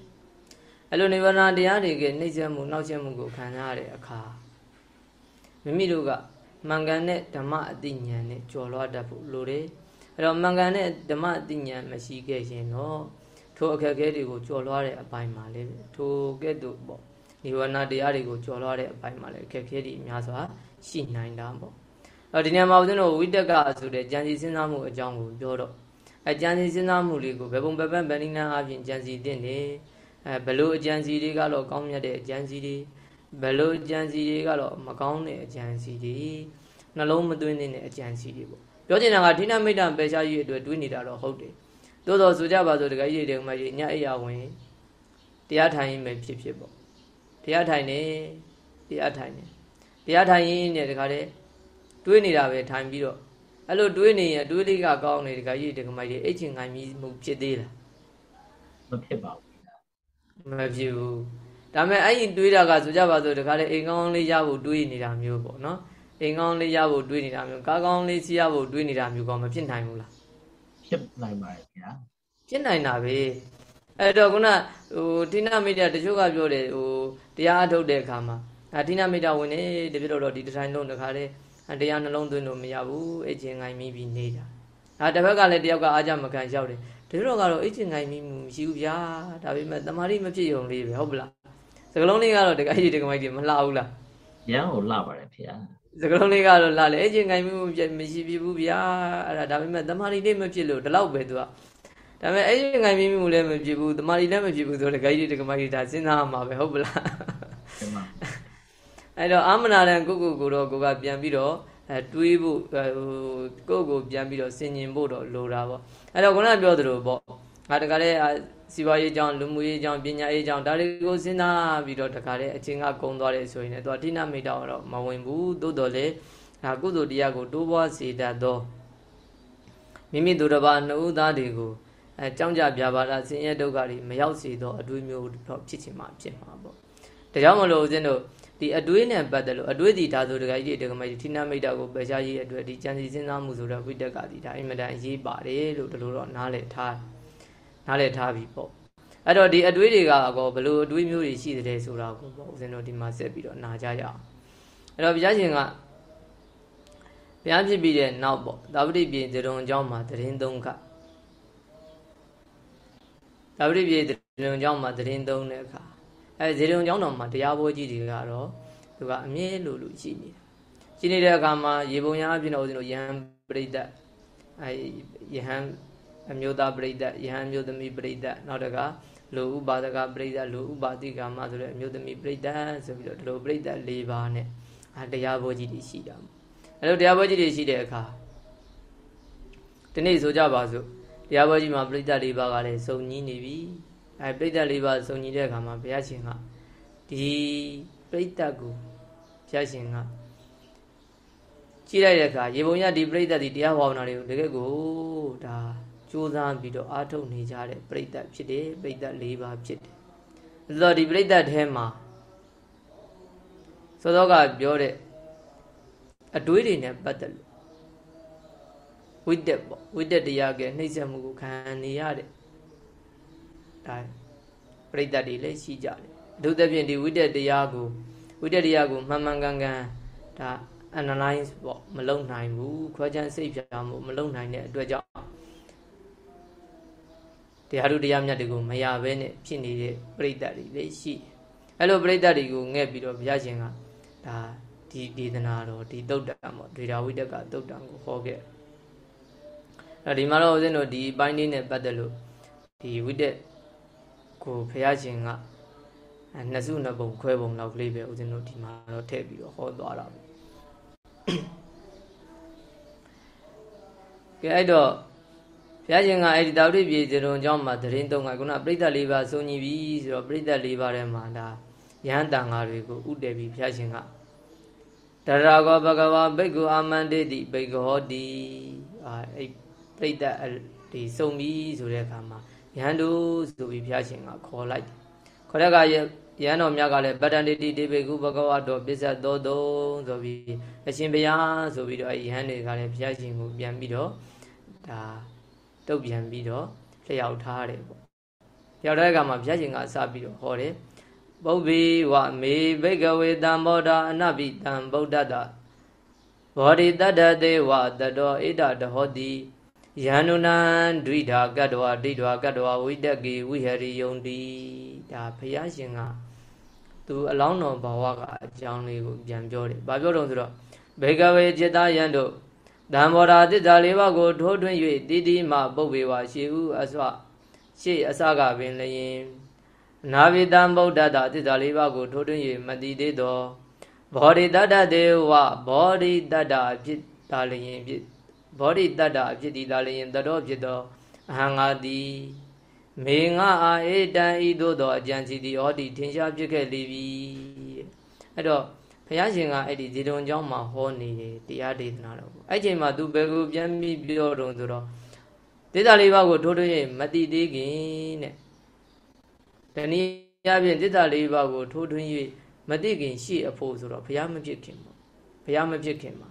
အဲ့လိုနိဗ္ဗာန်တရားတွေကနှိမ့်ဆက်မှုနှောက်ယှက်မှုကိုခံရတဲ့အခါမိမိတို့က မှန်ကန်တဲ့ဓမ္မအသိဉာဏ်နဲ့ကြော်လွှားတတ်ဖို့လိုတယ်အဲ့တော့မှန်ကန်တဲ့ဓမ္မအသိဉာဏ်မရှိခဲ့ရင်တော့ထိုအခက်အခဲတွေကိုကြော်လွှားတဲ့အပိုင်းမှာလေထိုကဲ့သို့ပေါ့နိဗ္ဗာန်တရားတွေကိုကြော်လွှားတဲ့အပိုင်းမှာလေအခက်အခဲတွေအများစွာရှိနိုင်တာပေါ့အဲ့ဒီနေရာမှာဦးဇင်းတို့ဝိတက်ကဆိုတဲ့ဉာဏ်စီစဉ်းစားမှုအကြောင်းကိုပြောတော့အကြံစီစဉ်းစားမှုလေးကိုဘယ်ပုံဘယ်ပန်းဗန္ဒီနာအပြင်ကြံစီတင်တယ်အဲဘလို့အကြံစီတွေကတော့ကောင်းမြတ်တဲ့အကြံစီတွေ ဘလို့အကြံစီတွေကတော့မကောင်းတဲ့အကြံစီတွေနှလုံးမသွင်းတဲ့အကြံစီတွေပေါ့ပြောချင်တာကဒိဋ္ဌမိတ်တံပယ်ရှားရေးအတွက်တွေးနေတာတော့ဟုတ်တယ်သို့တော်ဆိုကြပါစို့တခါကြီးတွေကမှကြီးညအိယာဝင်တရားထိုင်ရင်ပဲဖြစ်ဖြစ်ပေါ့တရားထိုင်နေတရားထိုင်နေတရားထိုင်ရင်เนี่ยတခါတည်းတွေးနေတာပဲထိုင်ပြီးတော့အဲ့လိုတွေးနေရင်တွေးလေးကကောင်းနေတခါကြီးတခါမကြီးအိတ်ချင်ငိုင်းပြီးမှုဖြစ်သေးလားမဖြစ်ပါဘူးမဖြစ်ဘူး ဒါပေမဲ့အဲ့ဒီတွေးတာကဆိုကြပါစို့တခါလေအိမ်ကောင်းလေးရဖို့တွေးနေတာမျိုးပေါ့နော်အိမ်ကောင်းလေးရဖို့တွေးနေတာမျိုးကားကောင်းလေးစီးရဖို့တွေးနေတာမျိုးကောမဖြစ်နိုင်ဘူးလားဖြစ်နိုင်ပါရဲ့ဗျာဖြစ်နိုင်တာပဲအဲ့တော့ခုနဟိုတိနာမိတာတချို့ကပြောတယ်ဟိုတရားထုတ်တဲ့အခါမှာဒါတိနာမိတာဝင်နေတပြည့်တော့ဒီတိုင်းလုံးတခါလေတရားနှလုံးသွင်းလို့မရဘူးအချင်းငိုင်းမိပြီးနေတာဒါတစ်ဖက်ကလည်းတယောက်ကအားကြမခံရောက်တယ်ဒီတော့ကတော့အချင်းငိုင်းမိမှုမရှိဘူးဗျာဒါပေမဲ့တမာရီမဖြစ်ုံလေးပဲဟုတ်ပလား စကလုံးလေးကတော့တကယ်ကြီးတကမိုက်ကြီးမလှဘူးလားရန်ကိုလှပါတယ်ဖေ။စကလုံးလေးကတော့လှလေအချင်းငိုင်းမိမှုမရှိပြီဘူးဗျာအဲ့ဒါဒါပေမဲ့တမာရီလေးမဖြစ်လို့ဒီလောက်ပဲသူကဒါပေမဲ့အဲ့ဒီငိုင်းမိမှုလည်းမဖြစ်ဘူးတမာရီလည်းမဖြစ်ဘူးဆိုတော့တကယ်ကြီးတကမိုက်ကြီးဒါစဉ်းစားမှာပဲဟုတ်ပလားအဲ့တော့အာမနာတဲ့ကိုကိုကိုတော့ကိုကပြန်ပြီးတော့အဲတွေးဖို့ဟိုကိုယ့်ကိုပြန်ပြီးတော့ဆင်ញင်ဖို့တော့လိုတာပေါ့အဲ့တော့ခုနပြောသလိုပေါ့ငါတကလည်း စီးပွားရေးကြောင့်လူမှုရေးကြောင့်ပညာရေးကြောင့်ဒါတွေကိုစဉ်းစားပြီးတော့တကလည်းအချင်းကကုံသွားတယ်ဆိုရင်လည်းသူကဋိနမိတ်တော့တော့မဝင်ဘူးသို့တော်လည်းဒါကုသိုလ်တရားကိုတိုးပွားစေတတ်သောမိမိတို့တစ်ပါးနှုတ်သားတွေကိုအဲကြောင်းကြပြပါတာဆင်းရဲဒုက္ခတွေမရောက်စေသောအတွေးမျိုးတော့ဖြစ်ချင်မှဖြစ်မှာပေါ့ဒါကြောင့်မလို့ဦးဇင်းတို့ဒီအတွေးနဲ့ပတ်သက်လို့အတွေးဒီဒါဆိုတကကြီးတကမကြီးဌိနမိတ်တာကိုပယ်ရှားရေးအတွက်ဒီကြံစီစဉ်းစားမှုဆိုတော့ဝိတက်ကဒီဒါအင်မတန်အရေးပါတယ်လို့ဒီလိုတော့နားလည်ထား နားလည်ထားပြီပေါ့အဲ့တော့ဒီအတွေးတွေကတော့ဘလို့အတွေးမျိုးတွေရှိတဲ့ဆိုတာကိုပေါ့ဦးဇင်းတို့ဒီမှာဆက်ပြီးတော့နားကြရအောင်အဲ့တော့ဘုရားရှင်ကဘုရားဖြစ်ပြီးတဲ့နောက်ပေါ့သာဝတိပြေသရုံအကြောင်းမှာတရင်သုံးခသာဝတိပြေသရုံအကြောင်းမှာတရင်သုံးတဲ့အခါအဲဇေရုံကျောင်းတော်မှာတရားပွဲကြီးတွေကတော့သူကအမြဲလိုလိုရှိနေတာရှိနေတဲ့အခါမှာရေပုံရအပြင်တော်ဦးဇင်းတို့ယဟန်ပရိသတ်အဲယဟန် အမျိုးသားပရိသတ်ယဟန်မျိုးသမီးပရိသတ်နောက်တကလူဥပါဒကပရိသတ်လူဥပါတိကာမဆိုတဲ့အမျိုးသမီးပရိသတ်ဆိုပြီးတော့ဒီလိုပရိသတ်၄ပါးနဲ့အဲတရားပွဲကြီးတွေရှိတာအဲလိုတရားပွဲကြီးတွေရှိတဲ့အခါဒီနေ့ဆိုကြပါစို့တရားပွဲကြီးမှာပရိသတ်၄ပါးကလည်းစုံညီးနေပြီအဲပြိတ္တလေးပါစုံညီတဲ့အခါမှာဘုရားရှင်ကဒီပြိတ္တကိုဘုရားရှင်ကကြည့်လိုက်တဲ့အခါရေပုံရဒီပြိတ္တဒီတရားဘာဝနာတွေကိုတကယ်ကိုဒါ ကြိုးစားပြီးတော့အားထုတ်နေကြတဲ့ပြိတ္တဖြစ်တယ်ပြိတ္တ၄ပါးဖြစ်တယ်ဆိုတော့ဒီပြိတ္တထဲမှာသောသောကပြောတဲ့အတွေးတွေနဲ့ပတ်သက်လို့ဝိတက်ပေါ့ဝိတက်တရားကနှိမ့်ဆက်မှုကိုခံနေရတဲ့ဒါပြိတ္တတွေလည်းရှိကြတယ်အထူးသဖြင့်ဒီဝိတ္တတရားကိုဝိတ္တတရားကိုမှန်မှန်ကန်ကန်ဒါ analyze ပေါ့မလုံနိုင်ဘူးခွဲခြမ်းစိတ်ဖြာမှုမလုံနိုင်တဲ့အတွက်ကြောင့် တရားတို့တရားမြတ်တွေကိုမရဘဲနဲ့ဖြစ်နေတဲ့ပြိတ္တတွေလည်းရှိအဲ့လိုပြိတ္တတွေကိုငဲ့ပြီးတော့ဘုရားရှင်ကဒါဒီဒေသနာတော်ဒီတုတ်တံပေါ့ဒေတာဝိတကတုတ်တံကိုဟောခဲ့အဲ့ဒီမှာတော့ဦးဇင်းတို့ဒီပိုင်းလေးနဲ့ပတ်သက်လို့ဒီဝိတက်ကိုဘုရားရှင်ကနှစ်စုနှစ်ပုံခွဲပုံလောက်ကလေးပဲဦးဇင်းတို့ဒီမှာတော့ထည့်ပြီးတော့ဟောသွားတာပေါ့ကဲအဲ့တော့ ဘုရားရှင်ကအဲ့ဒီတာဝတိပြည်ဇရုံကျောင်းမှာတရင်တုံးကခုနပြိဿလေးပါစုံညီပြီဆိုတော့ပြိဿလေးပါထဲမှာဒါယဟန်တန်ဃာတွေကိုဥတည်ပြီးဘုရားရှင်ကတရာကောဘဂဝါဘိက္ခုအာမန္တေတိဘိက္ခဟောတိအာအဲ့ပြိဿဒီစုံပြီဆိုတဲ့အခါမှာယဟန်တို့ဆိုပြီးဘုရားရှင်ကခေါ်လိုက်ခေါ်တဲ့အခါယဟန်တော်မြတ်ကလည်းပတ္တန်တိတိဘိက္ခုဘဂဝါတော်ပစ္စသောတုံဆိုပြီးအရှင်ဘုရားဆိုပြီးတော့အဲ့ယဟန်တွေကလည်းဘုရားရှင်ကိုပြန်ပြီးတော့ဒါ တုတ်ပြန်ပြီးတော့လျှောက်ထားတယ်ပေါ့လျှောက်တဲ့အခါမှာဘုရားရှင်ကစပြီးတော့ဟောတယ်ပုဗ္ဗေဝမေဘိကဝေတံဘောဓအနပိတံဗုဒ္ဓတဘောဓိတတ္တသေဝတတောဣဒတဟောတိယန္နုနံဒွိဓာကတ္တဝဒိဋ္ဌာကတ္တဝဝိတကေဝိဟရိယုံတိဒါဘုရားရှင်ကသူအလောင်းတော်ဘဝကအကြောင်းလေးကိုပြန်ပြောတယ်။ဘာပြောတော့ဆိုတော့ဘေကဝေจิตာယံတို့ ဓမ္မောရာသစ္စာလေးပါးကိုထိုးထွင်း၍တည်တည်မှပုပ်ပေဝါရှေဥအစွရှေ့အစကပင်လျင်နာဝိတံဗုဒ္ဓတာသစ္စာလေးပါးကိုထိုးထွင်း၍မတည်သေးသောဘောဓိတတ္တတေဝဘောဓိတတ္တဖြစ်တာလျင်ဖြစ်ဘောဓိတတ္တဖြစ်တည်တာလျင်တတော်ဖြစ်သောအဟံငါတိမေငါအာဧတံဤသို့သောအကြံစီသည်ဟောတိထင်ရှားဖြစ်ခဲ့လေပြီအဲ့တော့ ဘုရားရှင်ကအဲ့ဒီဇေတုံကျောင်းမှာဟောနေတယ်တရားဒေသနာတော်ကိုအဲ့ချိန်မှာသူဘယ်ကိုပြန်ပြီးပြောတော့ဆိုတော့ဒေသလေးပါးကိုထိုးထွင်းရင်မတိသေးခင်တဲ့တနည်းအားဖြင့်ဒေသလေးပါးကိုထိုးထွင်း၍မတိခင်ရှိအဖို့ဆိုတော့ဘုရားမဖြစ်ခင်ပေါ့ဘုရားမဖြစ်ခင်မှာ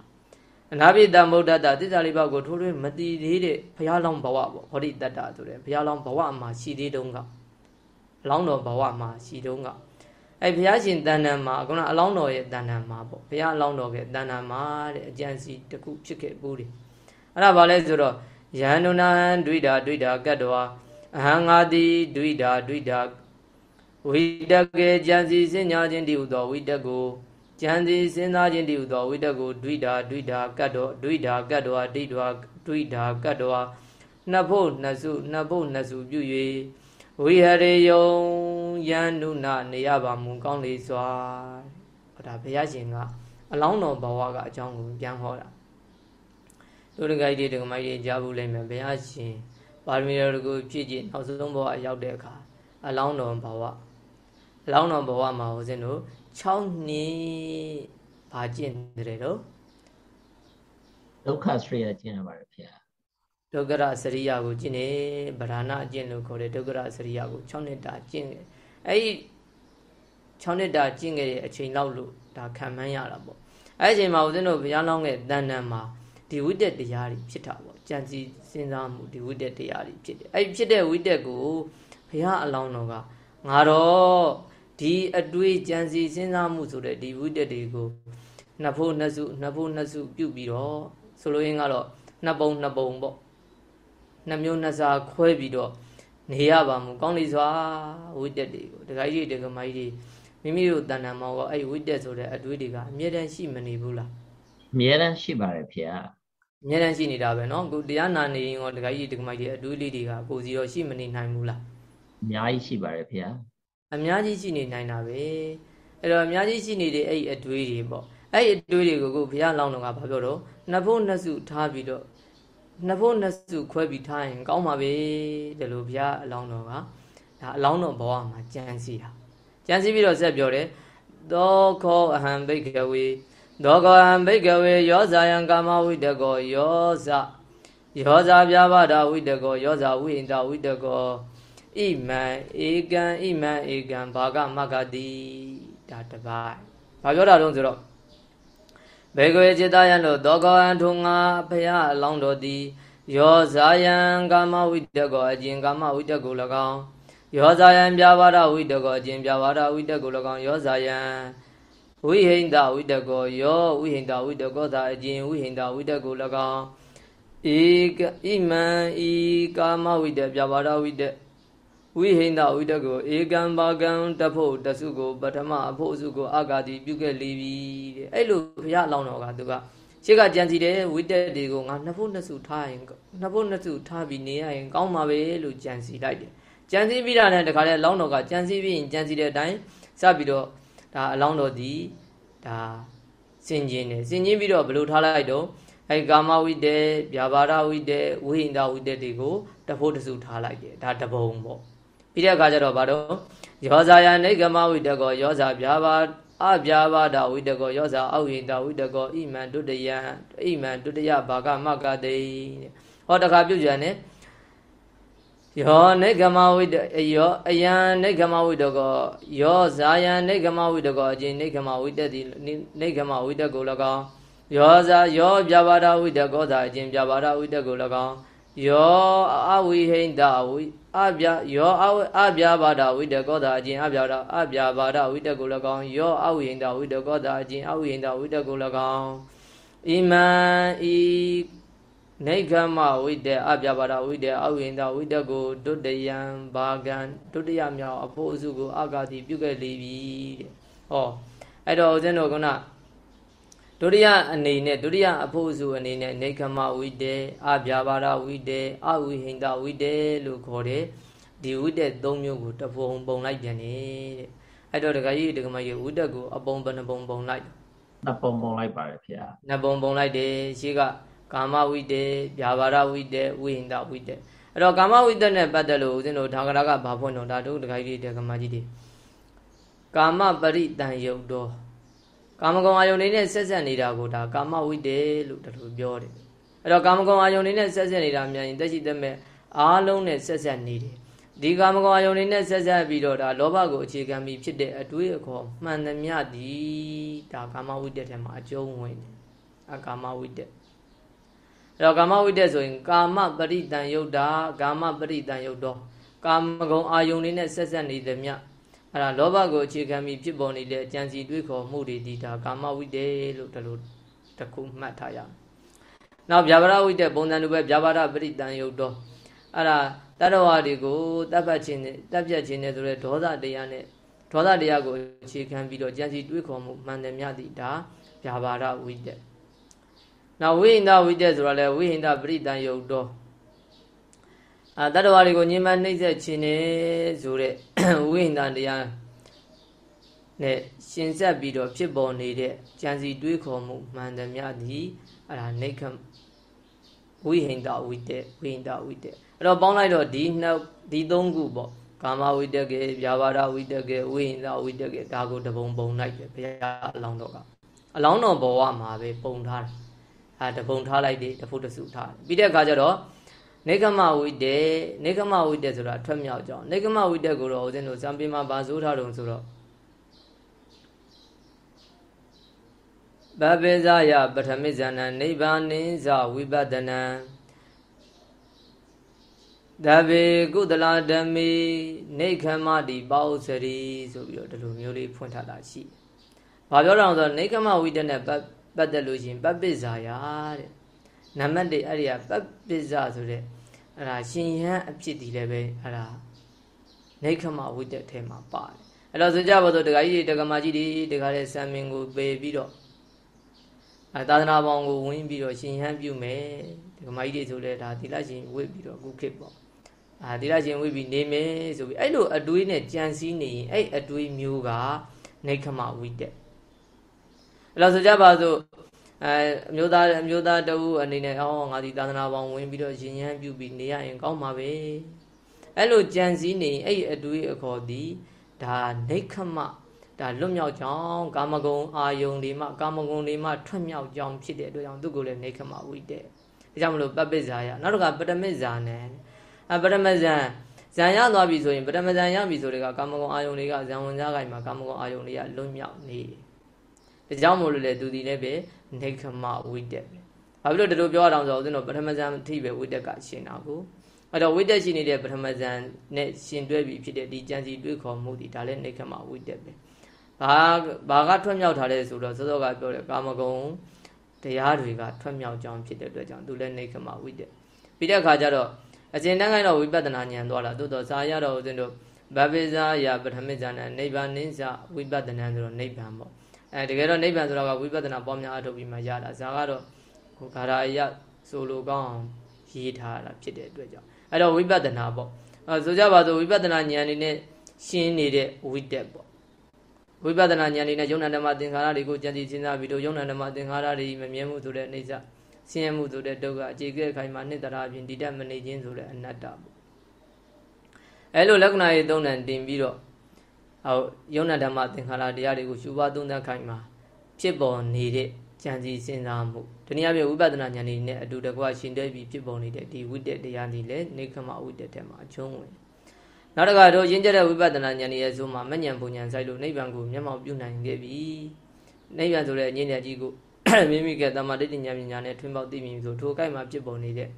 အနာပိတံဗုဒ္ဓတသစ္စာလေးပါးကိုထိုးထွင်းမတိသေးတဲ့ဘုရားလောင်းဘဝပေါ့ဟောဒီတတ္တဆိုတဲ့ဘုရားလောင်းဘဝမှာရှိသေးတုန်းကလောင်းတော်ဘဝမှာရှိတုန်းက အဲဘုရားရှင်တန်တန်မှာခုနအလောင်းတော်ရဲ့တန်တန်မှာပေါ့ဘုရားအလောင်းတော်ရဲ့တန်တန်မှာတဲ့အကျံစီတစ်ခုဖြစ်ခဲ့ဘူးတယ်အဲ့ဒါဘာလဲဆိုတော့ယန္နုနံဒွိတာဒွိတာကတ္တဝအဟံငါတိဒွိတာဒွိတာဝိတကေကျံစီစဉ္ညာချင်းတည်ဟူသောဝိတကိုကျံစီစဉ်းစားခြင်းတည်ဟူသောဝိတကိုဒွိတာဒွိတာကတ္တောဒွိတာကတ္တဝဒိဋ္ဌဝဒွိတာကတ္တဝနှစ်ဖို့နှစ်စုနှစ်ဖို့နှစ်စုပြု၍ဝိဟရေယုံ ယန္နုနနေရပါမူကောင်းလေစွာဟောဒါဘုရားရှင်ကအလောင်းတော်ဘဝကအကြောင်းကိုပြန်ဟောတာတို့တကိုက်တွေဒကမိုက်တွေကြားဘူးလိမ့်မယ်ဘုရားရှင်ပါရမီတော်ကိုဖြည့်ကျင့်နောက်ဆုံးဘဝရောက်တဲ့အခါအလောင်းတော်ဘဝအလောင်းတော်ဘဝမှာဟောစင်းတို့6နှစ်ဘာကျင့်တယ်တော့ဒုက္ခစရိယကျင့်ရပါတယ်ဗျာဒုက္ခရစရိယကိုကျင့်နေဗราဏအကျင့်လို့ခေါ်တယ်ဒုက္ခရစရိယကို6နှစ်တာကျင့်တယ် အဲ့ဒီ6နှစ်တာကျင့်ခဲ့တဲ့အချိန်လောက်လို့ဒါခံမှန်းရတာပေါ့အဲ့ဒီအချိန်မှာဦးဇင်းတို့ဘုရားလောင်းရဲ့တန်တန်မှာဒီဝိတက်တရားတွေဖြစ်တာပေါ့ကြံစီစဉ်းစားမှုဒီဝိတက်တရားတွေဖြစ်တယ်အဲ့ဒီဖြစ်တဲ့ဝိတက်ကိုဘုရားအလောင်းတော်ကငါတော့ဒီအတွေ့ကြံစီစဉ်းစားမှုဆိုတဲ့ဒီဝိတက်တွေကိုနှစ်ဖို့နှစ်စုနှစ်ဖို့နှစ်စုပြုတ်ပြီးတော့ဆိုလိုရင်းကတော့နှစ်ပုံနှစ်ပုံပေါ့နှစ်မျိုးနှစ်စားခွဲပြီးတော့ နေရပါမှုကောင်းလေစွာဝိတက်တွေကိုဒကာကြီးဒကာမကြီးတွေမိမိတို့တဏ္ဍာမှာကအဲ့ဝိတက်ဆိုတဲ့အတွေးတွေကအမြဲတမ်းရှိမနေဘူးလားအမြဲတမ်းရှိပါတယ်ဖေ။အမြဲတမ်းရှိနေတာပဲเนาะကိုတရားနာနေရင်ရောဒကာကြီးဒကာမကြီးအတွေးလေးတွေကကိုစီရောရှိမနေနိုင်ဘူးလားအများကြီးရှိပါတယ်ဖေ။အများကြီးရှိနေနိုင်တာပဲ။အဲ့တော့အများကြီးရှိနေတဲ့အဲ့ဒီအတွေးတွေပေါ့။အဲ့ဒီအတွေးတွေကိုကိုဘုရားလောင်းတော်ကဘာပြောတော့နှစ်ဖို့နှစ်စုထားပြီးတော့ နှစ်ဖို့နှစ်စုခွဲပြီးထားရင် ကောင်းပါပဲဒီလိုဘုရားအလောင်းတော်ကဒါအလောင်းတော်ဘဝမှာကြံစီတာကြံစီပြီးတော့ဆက်ပြောတယ်သောခောအဟံဘိကဝေသောခောအဟံဘိကဝေယောဇာယံကာမဝိတကောယောဇယောဇာပြပါဒဝိတကောယောဇာဝိဟိတဝိတကောဣမံဧကံဣမံဧကံဘာကမဂတိဒါတပိုင်းဘာပြောတာတုံးဆိုတော့ ဘေကွေจิตယံတို့သောကောအထုံငါဖယအလောင်းတော်သည်ယောဇာယံကာမဝိတကောအကျင်ကာမဝိတကို၎င်းယောဇာယံပြဘာဒဝိတကောအကျင်ပြဘာဒဝိတကို၎င်းယောဇာယံဝိဟိန္ဒဝိတကောယောဝိဟိန္ဒဝိတကောသာအကျင်ဝိဟိန္ဒဝိတကို၎င်းဧကဣမံဤကာမဝိတပြဘာဒဝိတ ဝဝိဟိန္ဒဝိတကိုဧကံဘာကံတဖို့တစုကို ပထမအဖို့စုကိုအာဂါတိပြုခဲ့လေပြီတဲ့အဲ့လိုဘုရားအလောင်းတော်ကသူကရှေ့ကကြံစီတဲ့ဝိတက်တွေကိုငါနှစ်ဖို့နှစ်စုထားရင်နှစ်ဖို့နှစ်စုထားပြီးနေရရင်ကောင်းမှာပဲလို့ကြံစီလိုက်တယ်ကြံစီပြီးတာနဲ့တခါလေအလောင်းတော်ကကြံစီပြီးရင်ကြံစီတဲ့အတိုင်းစပြီးတော့ဒါအလောင်းတော်ဒီဒါစင်ကျင်တယ်စင်ကျင်ပြီးတော့ဘယ်လိုထားလိုက်တော့အဲကာမဝိတေဗျာပါဒဝိတေဝိဟိန္ဒဝိတေတွေကိုတဖို့တစုထားလိုက်တယ်ဒါတပုံပေါ့ ပြီးတဲ့အခါကျတော့ဘာတော့ယောဇာယနေကမဝိတကောယောဇာဗျာပါအဗျာပါဒဝိတကောယောဇာအောက်ဟိန္ဒဝိတကောဣမံတုတယံဣမံတုတယဘာကမကတိဟောတခါပြုတ်ကြတယ်ယောနေကမဝိတယောအယံနေကမဝိတကောယောဇာယံနေကမဝိတကောအချင်းနေကမဝိတတိနေကမဝိတကို၎င်းယောဇာယောဗျာပါဒဝိတကောသာအချင်းဗျာပါဒဝိတကို၎င်း ယောအဝိဟိန္ဒဝိအဗျာယောအဗျာပါဒဝိတကောတာအကျင်အဗျာဒအဗျာပါဒဝိတကို၎င်းယောအဝိဟိန္ဒဝိတကောတာအကျင်အဝိဟိန္ဒဝိတကို၎င်းဣမံဤနေကမဝိတေအဗျာပါဒဝိတေအဝိဟိန္ဒဝိတကိုဒုတယံဘာဂံဒုတယမြောက်အဖို့အစုကိုအာဂတိပြုခဲ့လေပြီတဲ့ဟောအဲ့တော့ဦးဇင်းတို့က ဒုတိယအနေနဲ့ဒုတိယအဖို့စုအနေနဲ့နေခမဝိတေအဗျာပါဒဝိတေအဝိဟိန္ဒဝိတေလို့ခေါ်တယ်ဒီဝိတေ၃မျိုးကိုတပုံပုံလိုက်ပြန်နေတဲ့အဲ့တော့ဒကာကြီးဒကာမကြီးဝိတေကိုအပုံဘယ်နှပုံပုံလိုက်နှစ်ပုံပုံလိုက်ပါတယ်ဖေ။နှစ်ပုံပုံလိုက်တယ်ရှိကကာမဝိတေဗျာပါဒဝိတေဝိဟိန္ဒဝိတေအဲ့တော့ကာမဝိတေနဲ့ပတ်သက်လို့ဦးဇင်းတို့ဒါကရကဘာဖွင့်တော့ဒါတို့ဒကာကြီးဒကာမကြီးတွေကာမပရိတန်ယုတ်တော် ကာမဂုဏ်အာယုန်လေးနဲ့ဆက်ဆက်နေတာကိုဒါကာမဝိတ္တေလို့တလူပြောတယ်အဲ့တော့ကာမဂုဏ်အာယုန်လေးနဲ့ဆက်ဆက်နေတာမြန်ရင်တက်ရှိတက်မဲ့အားလုံးနဲ့ဆက်ဆက်နေတယ်ဒီကာမဂုဏ်အာယုန်လေးနဲ့ဆက်ဆက်ပြီးတော့ဒါလောဘကိုအခြေခံပြီးဖြစ်တဲ့အတွေးအခေါ်မှန်သမျှသည်ဒါကာမဝိတ္တထဲမှာအကျုံးဝင်တယ်အကာမဝိတ္တအဲ့တော့ကာမဝိတ္တဆိုရင်ကာမပရိတန်ယုတ်တာကာမပရိတန်ယုတ်တော့ကာမဂုဏ်အာယုန်လေးနဲ့ဆက်ဆက်နေသည်မြတ် အဲ့ဒါလောဘကိုအခြေခံပြီးဖြစ်ပေါ်နေတဲ့အကြံစီတွေးခေါ်မှုတွေဒီဒါကာမဝိတ္တေလို့ဒီလိုတခုမှတ်ထားရအောင်။နောက်ဗျာပါဒဝိတ္တေပုံစံလိုပဲဗျာပါဒပရိတန်ယုတ်တော့အဲ့ဒါတတ္တဝါတွေကိုတပ်ပတ်ခြင်းနဲ့တပ်ပြတ်ခြင်းနဲ့ဆိုတဲ့ဒေါသတရားနဲ့ဒေါသတရားကိုအခြေခံပြီးတော့ကြံစီတွေးခေါ်မှုမှန်တယ်များသည်ဒါဗျာပါဒဝိတ္တေနောက်ဝိဟိန္ဒဝိတ္တေဆိုတာလဲဝိဟိန္ဒပရိတန်ယုတ်တော့ အာတတ္တဝါတွေကိုညင်မနှိမ့်ဆက်ခြင်းနဲ့ဆိုတဲ့ဝိဟိန္ဒတရားနဲ့ရှင်ဆက်ပြီးတော့ဖြစ်ပေါ်နေတဲ့ကြံစီတွေးခေါ်မှုမှန်သမျှသည်အဲ့ဒါနေခဝိဟိန္ဒဝိတက်ဝိဟိန္ဒဝိတက်အဲ့တော့ပေါင်းလိုက်တော့ဒီနှစ်ဒီသုံးခုပေါ့ကာမဝိတက်ကေဗျာပါဒဝိတက်ကေဝိဟိန္ဒဝိတက်ကေဒါကိုတပုံပုံလိုက်တယ်ဘုရားအလောင်းတော်ကအလောင်းတော်ဘဝမှာပဲပုံထားတယ်အဲတပုံထားလိုက်တယ်တဖို့တစုထားတယ်ပြီးတဲ့အခါကျတော့ နေကမဝိတေနေကမဝိတေဆိုတာအထွက်မြောက်ကြောင်းနေကမဝိတေကိုတော့ဦးဇင်းတို့ဇံပေမှာဗာဆိုးထားတုံဆိုတော့ဘဘေဇာယပထမိဇာနံနိဗ္ဗာနိဇဝိပဒနံဒဗေကုသလာဓမေနေခမတိပေါစရီဆိုပြီးတော့ဒီလိုမျိုးလေးဖွင့်ထားတာရှိတယ်။ဘာပြောတော့ဆိုတော့နေကမဝိတနဲ့ပတ်သက်လို့ရှိရင်ပပိဇာယတဲ့ နံပါတ်1အဲ့ဒီကပပိဇာဆိုတဲ့အဲ့ဒါရှင်ယဟန်အဖြစ်ဒီလည်းပဲအဲ့ဒါနေခမဝိတ္တထဲမှာပါတယ်အဲ့တော့ဆိုကြပါတော့ဒကာကြီးတွေဒကာမကြီးတွေဒကာတဲ့ဆံမင်းကိုပေပြီးတော့အဲသာသနာပေါင်းကိုဝင်ပြီးတော့ရှင်ယဟန်ပြုမယ်ဒကာမကြီးတွေဆိုလဲဒါသီလရှင်ဝိပြီးတော့အခုခေတ်ပေါ့အာသီလရှင်ဝိပြီးနေမယ်ဆိုပြီးအဲ့လိုအတွေးနဲ့ကြံစည်နေရင်အဲ့အတွေးမျိုးကနေခမဝိတ္တအဲ့တော့ဆိုကြပါစို့ အဲအမျိုးသားအမျိုးသားတဦးအနေနဲ့အော်ငါဒီသာသနာပေါင်းဝင်ပြီးတော့ရင်ရမ်းပြုပြီးနေရရင်ကောင်းပါပဲအဲ့လိုကြံစည်နေအဲ့အတွေးအခေါ်ဒီဒါနေခမဒါလွတ်မြောက်ကြောင်းကာမဂုဏ်အာယုန်တွေမှကာမဂုဏ်တွေမှထွက်မြောက်ကြောင်းဖြစ်တဲ့အတွက်ကြောင့်သူကိုလည်းနေခမဝိတဲ့ဒါကြောင့်မလို့ပပိဇာယနောက်တစ်ခါပထမဇာနဲ့အပထမဇံဇံရသွားပြီဆိုရင်ပထမဇံရပြီဆိုတဲ့ကကာမဂုဏ်အာယုန်တွေကဇံဝင်စားကိုင်မှာကာမဂုဏ်အာယုန်တွေကလွတ်မြောက်နေတယ်ဒါကြောင့်မို့လို့လေသူဒီလည်းပဲ နေခမဝိတက်ပဲဘာဖြစ်လို့ဒီလိုပြောရအောင်ဆိုတော့ဦးဇင်းတို့ပထမဇန်အထိပဲဝိတက်ကရှင်တာကိုအဲ့တော့ဝိတက်ရှိနေတဲ့ပထမဇန်နဲ့ရှင်တွဲပြီးဖြစ်တဲ့ဒီကြံစီတွေးခေါ်မှုဒီဒါလည်းနေခမဝိတက်ပဲဘာဘာကထွက်မြောက်ထားလဲဆိုတော့စောစောကပြောတဲ့ကာမဂုဏ်တရားတွေကထွက်မြောက်ကြောင်းဖြစ်တဲ့အတွက်ကြောင့်သူလည်းနေခမဝိတက်ပြီးတဲ့အခါကျတော့အစဉ်တန်းခိုင်းတော့ဝိပဿနာဉာဏ်သွားတာသို့တော့စာရတော့ဦးဇင်းတို့ဘဗေဇာယပထမဇာနဲ့နိဗ္ဗာန်နိစ္စဝိပဿနာဆိုတော့နိဗ္ဗာန်ပေါ့ အဲတကယ်တော့နိဗ္ဗာန်ဆိုတော့ကဝိပဿနာပေါင်းများအထုတ်ပြီးမှရတာဇာကတော့ဟိုဂါရာယဆိုလိုကောင်းအောင်ရေးထားတာဖြစ်တဲ့အတွက်ကြောင့်အဲ့တော့ဝိပဿနာပေါ့အဲဆိုကြပါစို့ဝိပဿနာဉာဏ်နေနဲ့ရှင်းနေတဲ့ဝိတက်ပေါ့ဝိပဿနာဉာဏ်နေနဲ့ယုံနာဓမ္မသင်္ခါရတွေကိုကြံစည်စဉ်းစားပြီးတော့ယုံနာဓမ္မသင်္ခါရတွေမမြဲမှုဆိုတဲ့အိဋ္ဌဆင်းရဲမှုဆိုတဲ့ဒုက္ခအခြေခဲခိုင်မှာနှစ်တရာအပြင်တည်တတ်မနေခြင်းဆိုတဲ့အနတ္တပေါ့အဲလိုလက္ခဏာရေးသုံးတန်တင်ပြီးတော့ ဟောယုံနာဓမ္မသင်္ခါရတရားတွေကိုရှုပါသုံးသပ်ခိုင်မှာဖြစ်ပေါ်နေတဲ့ကြံစည်စဉ်းစားမှုတနည်းအားဖြင့်ဝိပဿနာဉာဏ်နဲ့အတူတကွရှင်တွဲပြီးဖြစ်ပေါ်နေတဲ့ဒီဝိတက်တရားတွေလည်းနေခမဝိတက်တဲ့မှာအကျုံးဝင်နောက်တစ်ခါတော့ရင်းကျက်တဲ့ဝိပဿနာဉာဏ်ရဲ့ဆိုမှမဉဏ်ပုံဉဏ်ဆိုင်လို့နိဗ္ဗာန်ကိုမျက်မှောက်ပြုနိုင်ခဲ့ပြီနိဗ္ဗာန်ဆိုတဲ့အငြင်းဉာဏ်ကြီးကိုမိမိကတမ္မာဒိဋ္ဌိဉာဏ်ပညာနဲ့ထွန်းပေါက်သိမြင်ဆိုထိုကိုက်မှာဖြစ်ပေါ်နေတဲ့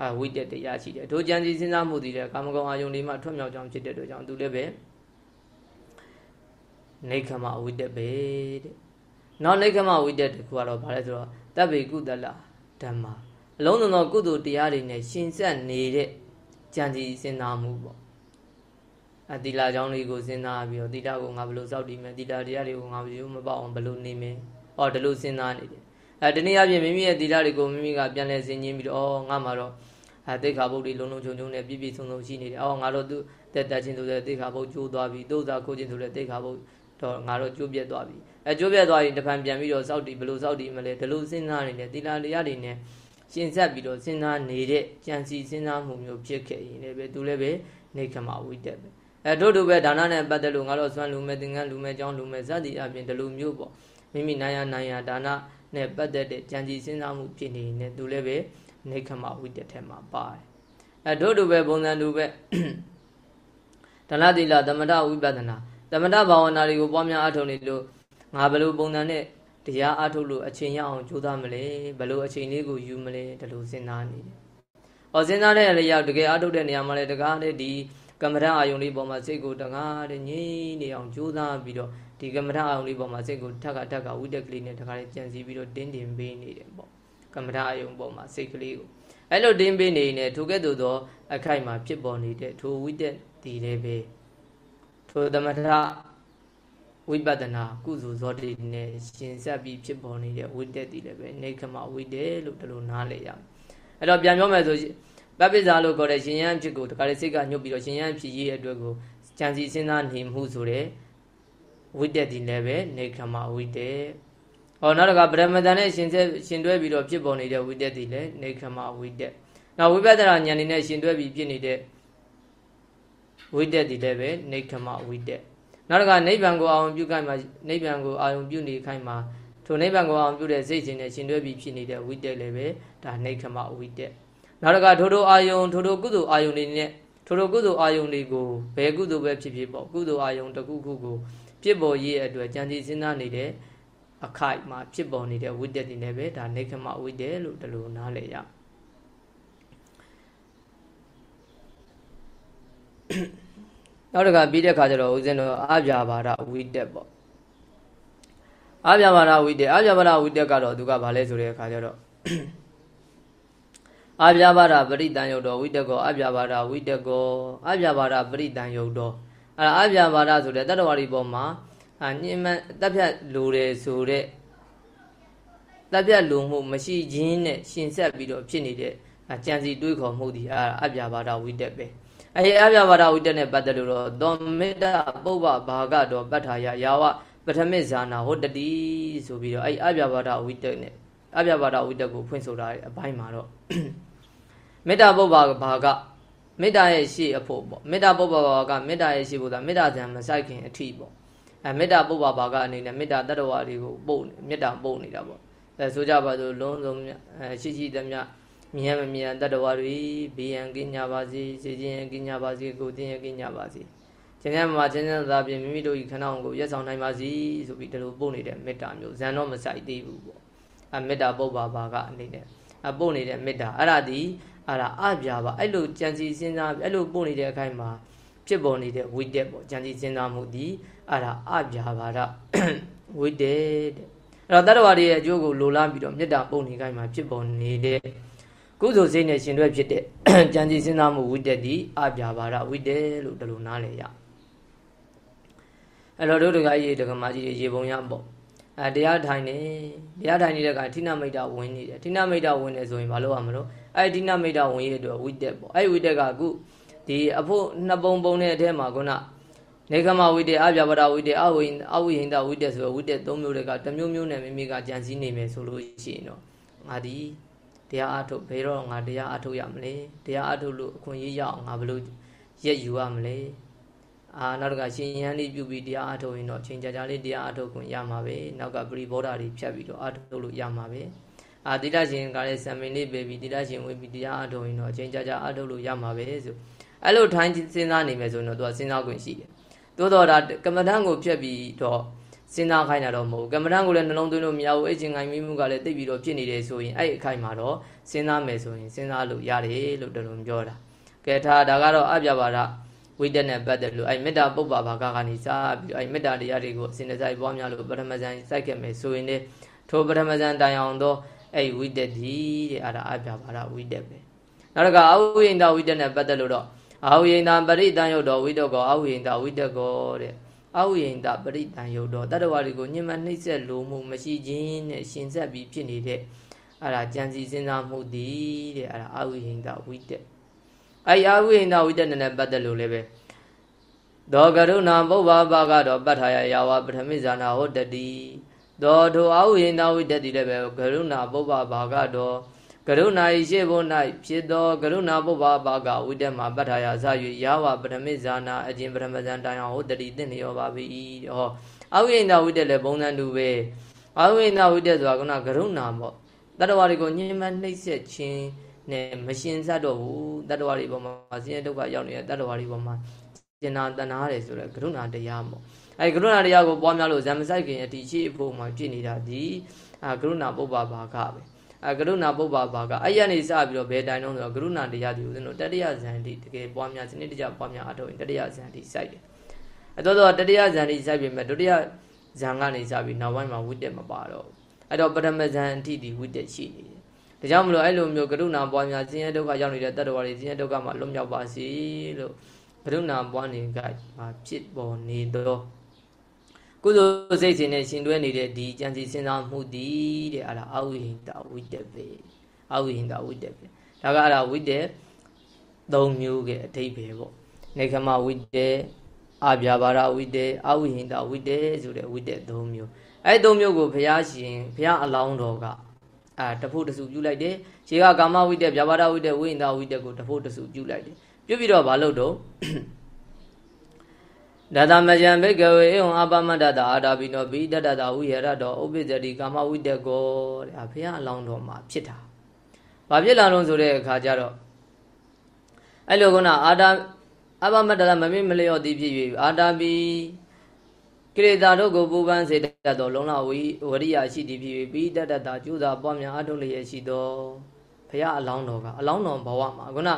အာဝိတက်တရားရှိတယ်ထိုကြံစီစဉ်းစားမှုတည်တဲ့ကာမဂုဏ်အာယုန်တွေမှထွတ်မြောက်ကြောင်းဖြစ်တဲ့အတွက်ကြောင့်သူလည်းပဲ နေခမဝိတက်ပဲတဲ့နောက်နေခမဝိတက်တခုကတော့ဗာလဲဆိုတော့တပ်ပေကုသလဓမ္မအလုံးစုံသောကုသိုလ်တရားတွေနဲ့ရှင်ဆက်နေတဲ့ကြံစီစဉ်းစားမှုပေါ့အတိလာကြောင်းလေးကိုစဉ်းစားပြီးတော့တိလာကိုငါဘယ်လိုစောက်တည်မယ်တိလာတရားတွေကိုငါဘယ်လိုမပေါအောင်ဘယ်လိုနေမယ်ဟောဒီလိုစဉ်းစားနေတယ်အဲတနည်းအားဖြင့်မိမိရဲ့သီလတွေကိုမိမိကပြန်လဲစဉ်းကျင်ပြီးတော့ဩငါမှာတော့အဲတိခါဘုတ်တွေလုံးလုံးချုံချုံနဲ့ပြည့်ပြည့်စုံစုံရှိနေတယ်အော်ငါတို့သူတက်တက်ချင်းဆိုတဲ့တိခါဘုတ်ကျိုးသွားပြီတိုးစားခိုးချင်းဆိုတဲ့တိခါဘုတ် တော့ငါတို့ကျိုးပြက်သွားပြီအဲကျိုးပြက်သွားရင်တဖန်ပြန်ပြီးတော့စောက်တီဘယ်လိုစောက်တီမလဲဒီလိုစဉ်းစားနေတယ်သီလတရားတွေနဲ့ရှင်းဆက်ပြီးတော့စဉ်းစားနေတဲ့ကြံစီစဉ်းစားမှုမျိုးဖြစ်ခဲ့ရင်လည်းပဲသူလည်းပဲနေခမဝိတက်ပဲအဲတို့တို့ပဲဒါနနဲ့ပတ်သက်လို့ငါတို့ဆွမ်းလူမဲ့သင်္ကန်းလူမဲ့ကြောင်းလူမဲ့စသည်အပြင်ဒီလိုမျိုးပေါ့မိမိနိုင်ရနိုင်ရဒါနနဲ့ပတ်သက်တဲ့ကြံစီစဉ်းစားမှုဖြစ်နေနေသူလည်းပဲနေခမဝိတက်ထဲမှာပါတယ်အဲတို့တို့ပဲပုံစံတူပဲဒါနတိလသမထဝိပဿနာ သမထဘာဝနာတွေကိုပွားများအထောက်နေလို့ငါဘယ်လိုပုံစံနဲ့တရားအထုတ်လို့အချိန်ရအောင်ကြိုးစားမလဲဘယ်လိုအချိန်လေးကိုယူမလဲဒီလိုစဉ်းစားနေတယ်။ဟောစဉ်းစားတဲ့အရာတကယ်အထုတ်တဲ့နေရာမှာလည်းတကားလေဒီကမ္မဋ္ဌအာယုံလေးပေါ်မှာစိတ်ကိုတကားတဲ့ငြိနေအောင်ကြိုးစားပြီးတော့ဒီကမ္မဋ္ဌအာယုံလေးပေါ်မှာစိတ်ကိုထက်ကထက်ကဝိတက်ကလေးနဲ့တကားလေးကြံစည်ပြီးတော့တင်းတင်းပေးနေတယ်ပေါ့။ကမ္မဋ္ဌအာယုံပေါ်မှာစိတ်ကလေးကိုအဲ့လိုတင်းပေးနေနေထိုကဲ့သို့သောအခိုက်မှာဖြစ်ပေါ်နေတဲ့ထိုဝိတက်ဒီလည်းပဲ ထိုသမထဝိပဿနာကုသိုလ်ဇောတိနဲ့ရှင်ဆက်ပြီးဖြစ်ပေါ်နေတဲ့ဝိတက်တည်လည်းပဲနေခမဝိတက်လို့ဒီလိုနားလည်ရမယ်အဲ့တော့ပြန်ပြောမယ်ဆိုပပိဇာလို့ခေါ်တဲ့ရှင်ရန်ဖြစ်ကိုတခါလေစိတ်ကညှုပ်ပြီးတော့ရှင်ရန်ဖြစ်ရေးအတွက်ကိုကြံစီစဉ်းစားနေမှုဆိုတဲ့ဝိတက်တည်လည်းပဲနေခမဝိတက်ဟောနောက်တကဗရမတန်နဲ့ရှင်ဆက်ရှင်တွဲပြီးတော့ဖြစ်ပေါ်နေတဲ့ဝိတက်တည်လည်းနေခမဝိတက်နောက်ဝိပဿနာဉာဏ်နေနဲ့ရှင်တွဲပြီးဖြစ်နေတဲ့ ဝိတက်တည်လည်းပဲနေခမဝိတက်နောက်တစ်ခါနိဗ္ဗာန်ကိုအာရုံပြုခိုင်းမှာနိဗ္ဗာန်ကိုအာရုံပြုနေခိုင်းမှာထိုနိဗ္ဗာန်ကိုအာရုံပြုတဲ့စိတ်ရှင်နဲ့ရှင်တွဲပြီးဖြစ်နေတဲ့ဝိတက်လည်းပဲဒါနှိခမဝိတက်နောက်တစ်ခါထိုထိုအာယုံထိုထိုကုသိုလ်အာယုံတွေနဲ့ထိုထိုကုသိုလ်အာယုံတွေကိုဘယ်ကုသိုလ်ပဲဖြစ်ဖြစ်ပေါ့ကုသိုလ်အာယုံတစ်ခုခုကိုပြစ်ပေါ်ရေးအတွက်ကြံစည်စဉ်းစားနေတဲ့အခိုက်မှာဖြစ်ပေါ်နေတဲ့ဝိတက်တွေနဲ့ပဲဒါနှိခမဝိတက်လို့ဒီလိုနားလည်ရ နောက်တစ်ခါပြီးတဲ့ခါကျတော့ဦးဇင်းတို့အာပြဘာဒဝိတက်ပေါ့အာပြဘာဒဝိတက်အာပြဘာဒဝိတက်ကတော့သူကဘာလဲဆိုတဲ့အခါကျတော့အာပြဘာဒပရိတန်ယုတ်တော်ဝိတက်ကောအာပြဘာဒဝိတက်ကောအာပြဘာဒပရိတန်ယုတ်တော်အဲ့ဒါအာပြဘာဒဆိုတဲ့တတ္တဝါဒီပေါ်မှာအညင်မတက်ဖြတ်လိုတယ်ဆိုတဲ့တက်ပြတ်လုံမှုမရှိခြင်းနဲ့ရှင်ဆက်ပြီးတော့ဖြစ်နေတဲ့ကြံစီတွေးခေါ်မှုဒီအာအပြဘာဒဝိတက်ပဲ အဲအပြဘာဒဝိတ္တနဲ့ပတ်သက်လို့တော့သောမေတ္တာပုဗ္ဗဘာကတော့ပဋ္ဌာယယာဝပထမဇာနာဟောတတိဆိုပြီးတော့အဲအပြဘာဒဝိတ္တနဲ့အပြဘာဒဝိတ္တကိုဖွင့်ဆိုတာအပိုင်းမှာတော့မေတ္တာပုဗ္ဗဘာကမေတ္တာရဲ့ရှေ့အဖို့ပေါ့မေတ္တာပုဗ္ဗဘာကမေတ္တာရဲ့ရှေ့ဖို့သာမေတ္တာဇံမဆိုင်ခင်အထိပေါ့အဲမေတ္တာပုဗ္ဗဘာကအနေနဲ့မေတ္တာတတ္တဝါတွေကိုပို့မေတ္တာပို့နေတာပေါ့အဲဆိုကြပါစို့လုံးစုံအဲရှိရှိသမျှ မြင်မမြင်တတ္တဝါတွေဘေးရန်ကင်းကြပါစေစေခြင်းရန်ကင်းကြပါစေကိုတင်းရန်ကင်းကြပါစေကျန်ကျန်မှာကျန်ကျန်သာပြင်မိမိတို့ဤခဏအောင်ကိုရက်ဆောင်နိုင်ပါစေဆိုပြီးဒီလိုပို့နေတဲ့မေတ္တာမျိုးဇန်တော့မဆိုင်သေးဘူးပေါ့အမေတ္တာပုပ္ပါဘာကအနေနဲ့အပို့နေတဲ့မေတ္တာအဲ့ဒါဒီအဲ့ဒါအပြာပါအဲ့လိုကြံစီစဉ်းစားအဲ့လိုပို့နေတဲ့အခိုင်မှာဖြစ်ပေါ်နေတဲ့ဝိတက်ပေါ့ကြံစီစဉ်းစားမှုဒီအဲ့ဒါအပြာပါဒဝိတက်တဲ့အဲ့တော့တတ္တဝါတွေရဲ့အကျိုးကိုလိုလားပြီးတော့မေတ္တာပို့နေခိုင်မှာဖြစ်ပေါ်နေတဲ့ ကုသိုလ်စိတ်နဲ့ရှင်တွဲဖြစ်တဲ့ကြံစီစဉ်းစားမှုဝိတက်တိအပြာပါဒဝိတက်လို့ဒီလိုနားလည်ရအဲ့တော့တို့တကကြီးတကမာကြီးရေပုံရပေါ့အဲတရားထိုင်နေတရားထိုင်နေတဲ့ကထိနမိတ်တာဝင်နေတယ်ထိနမိတ်တာဝင်နေဆိုရင်မလုပ်ရမလို့အဲထိနမိတ်တာဝင်ရတဲ့ဝိတက်ပေါ့အဲဝိတက်ကအခုဒီအဖို့နှစ်ပုံပုံတဲ့အထဲမှာခုနနေကမဝိတက်အပြာပါဒဝိတက်အဝိအဝိဟိန္ဒဝိတက်ဆိုတော့ဝိတက်၃မျိုးတွေကတစ်မျိုးမျိုးနဲ့မိမိကကြံစည်နေမယ်ဆိုလို့ရှိရင်တော့ငါဒီ တရားအထုတ်ဘယ်တော့ငါတရားအထုတ်ရမလဲတရားအထုတ်လို့အခွင့်အရေးရအောင်ငါဘယ်လိုရက်ယူရမလဲအာနောက်တကရှင်ရန်လေးပြုပြီးတရားအထုတ်ရင်တော့ချိန်ကြာကြာလေးတရားအထုတ်ခွင့်ရမှာပဲနောက်ကပရိဘောဓာတွေဖြတ်ပြီးတော့အထုတ်လို့ရမှာပဲအာတိတရှင်ကလည်းစံမင်းလေးပဲပြီးတိတရှင်ဝင်ပြီးတရားအထုတ်ရင်တော့ချိန်ကြာကြာအထုတ်လို့ရမှာပဲဆိုအဲ့လိုထိုင်းစဉ်းစားနေမယ်ဆိုရင်တော့သူကစဉ်းစားခွင့်ရှိတယ်သို့တော့ဒါကမ္မဋ္ဌာန်းကိုဖြတ်ပြီးတော့ စဉ်းစားခိုင်းတာတော့မဟုတ်ဘူးကမ္မဋ္ဌာန်းကိုလည်းနှလုံးသွင်းလို့မရဘူးအဲ့ချင်းငိုင်းမိမှုကလည်းသိပြီးတော့ဖြစ်နေတယ်ဆိုရင်အဲ့အခိုင်မှာတော့စဉ်းစားမယ်ဆိုရင်စဉ်းစားလို့ရတယ်လို့တလုံးပြောတာကဲထားဒါကတော့အပြပါဒဝိတက်နဲ့ပတ်သက်လို့အဲ့မေတ္တာပုပ္ပါဘာကကနေစပြီးအဲ့မေတ္တာတရားတွေကိုအစဉ်တစိုက်ပွားများလို့ပထမဇန်စိုက်ခဲ့မယ်ဆိုရင်လေထိုပထမဇန်တိုင်အောင်တော့အဲ့ဝိတက်ဒီတဲ့အဲ့ဒါအပြပါဒဝိတက်ပဲနောက်တစ်ခါအဝိယိန္ဒဝိတက်နဲ့ပတ်သက်လို့တော့အဝိယိန္ဒပရိတန်ယုတ်တော်ဝိတက်ကောအဝိယိန္ဒဝိတက်ကောတဲ့ အဝိယိန္ဒပရိတန်ယုတ်တော်တတ္တဝါတွေကိုညှဉ်းပန်းနှိပ်စက်လိုမှုမရှိခြင်းနဲ့ရှင်ဆက်ပြီးဖြစ်နေတဲ့အဲ့ဒါကြံစီစဉ်းစားမှုတည်တဲ့အဲ့ဒါအဝိဟိန္ဒဝိတက်အဲ့အဝိဟိန္ဒဝိတက်နဲ့ပတ်သက်လို့လည်းပဲဒေါကရုဏာပုဗ္ဗဘာကတော့ပဋ္ဌာယယာဝပထမိဇာနာဟောတတိဒေါထိုအဝိဟိန္ဒဝိတက်တည်လည်းပဲကရုဏာပုဗ္ဗဘာကတော့ ကရုဏာဤရှိဖို့၌ဖြစ်သောကရုဏာပုဗ္ဗဘာကဝိတက်မှာပဋ္ဌာယဇ၍ယာဝပထမိဇာနာအကျင်ပထမဇန်တိုင်အောင်ဟောတတိသင်လျောပါပြီဟောအဝိဟိန္ဒဝိတက်လည်းပုံစံတူပဲအဝိဟိန္ဒဝိတက်ဆိုတာကကရုဏာပေါ့တတ္တဝါတွေကိုညှဉ်းပန်းနှိပ်စက်ခြင်းနဲ့မရှင်ဆက်တော့ဘူးတတ္တဝါတွေပေါ်မှာဆင်းရဲဒုက္ခရောက်နေတဲ့တတ္တဝါတွေပေါ်မှာကျင်နာတနာတယ်ဆိုတော့ကရုဏာတရားပေါ့အဲကရုဏာတရားကိုပွားများလို့ဇံမဆိုင်ခင်အတီရှိအဖို့မှာဖြစ်နေတာဒီအာကရုဏာပုပ္ပါဘာကပဲ အဲကရုဏာပုပ္ပါဘာကအဲ့ရနေစပြီးတော့ဘယ်တိုင်တော့ဆိုတော့ကရုဏာတရားဒီဦးဇင်းတို့တတိယဇန်တိတကယ်ပွားများစနစ်တကျပွားများအထောက်ရင်တတိယဇန်တိစိုက်တယ်အဲတော့တော့တတိယဇန်တိစိုက်ပြီးမှဒုတိယဇန်ကနေစပြီးနောက်ပိုင်းမှာဝိတက်မပါတော့အဲ့တော့ပထမဇန်အထိဒီဝိတက်ရှိနေတယ်ဒါကြောင့်မလို့အဲ့လိုမျိုးကရုဏာပွားများဆင်းရဲဒုက္ခရောက်နေတဲ့တတ္တဝါတွေဆင်းရဲဒုက္ခမှာလွတ်မြောက်ပါစေလို့ကရုဏာပွားနေကဖြစ်ပေါ်နေတော့ ကုသိုလ်စိတ်စဉ်နဲ့ရှင်တွဲနေတဲ့ဒီကြံစီစဉ်းစားမှုတည်တဲ့အဲ့ဒါအဝိဟိတဝိတက်ပဲအဝိဟိတဝိတက်ပဲဒါကအဲ့ဒါဝိတက်၃မျိုးကအဓိပ္ပာယ်ပေါ့နေခမဝိတက်အာဗျာပါရဝိတက်အဝိဟိတဝိတက်ဆိုတဲ့ဝိတက်၃မျိုးအဲ့၃မျိုးကိုဘုရားရှင်ဘုရားအလောင်းတော်ကအာတဖို့တစုပြုလိုက်တယ်ခြေကကာမဝိတက်ဗျာပါဒဝိတက်ဝိဟိတဝိတက်ကိုတဖို့တစုပြုလိုက်တယ်ပြုပြီးတော့မလုပ်တော့ ဒါသမယံဘိကဝေဧဝံအပမတ္တတာအာတာဘိနောဘိတတတာဝိဟရတောဥပိစ္ဆတိကာမဝိတကောတဲ့ဘုရားအလောင်းတော်မှာဖြစ်တာ။ဘာဖြစ်လာလို့ဆိုတဲ့အခါကျတော့အဲ့လိုကအာတာအပမတ္တတာမမေ့မလျော့သည်ဖြစ်၍အာတာဘိကိလေသာတို့ကိုပူပန်းစေတတ်သောလုံလဝိဝရိယရှိသည်ဖြစ်၍ဘိတတတာကျူသာပွားများအထုတ်လျက်ရှိသောဘုရားအလောင်းတော်ကအလောင်းတော်ဘဝမှာခုန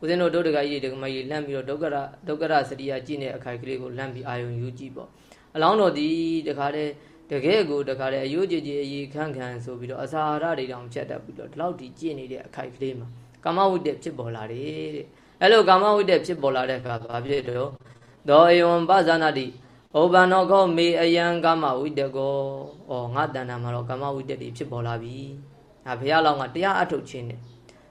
ဦးဇင်းတို့ဒုဒကကြီးဒကမကြီးလှမ်းပြီးတော့ဒုက္ကရဒုက္ကရစရိယာကြည့်နေအခိုက်ကလေးကိုလှမ်းပြီးအာယုံယူကြည့်ပေါ့အလောင်းတော်ဒီတခါတည်းတကယ်ကိုတခါတည်းအယိုးကြည်ကြည်အည်ခန့်ခန့်ဆိုပြီးတော့အစာဟာရတွေတောင်ချက်တတ်ပြီးတော့ဒီလောက်ဒီကြည့်နေတဲ့အခိုက်ကလေးမှာကာမဝိတ္တဖြစ်ပေါ်လာတယ်တဲ့အဲ့လိုကာမဝိတ္တဖြစ်ပေါ်လာတဲ့အခါဘာဖြစ်တော့သောဧဝံပဇာနာတိဩဘာနောခောမေအယံကာမဝိတ္တကောဩငါတဏ္ဍာမှာတော့ကာမဝိတ္တတွေဖြစ်ပေါ်လာပြီဒါဘုရားလောင်းကတရားအထုတ်ခြင်းနဲ့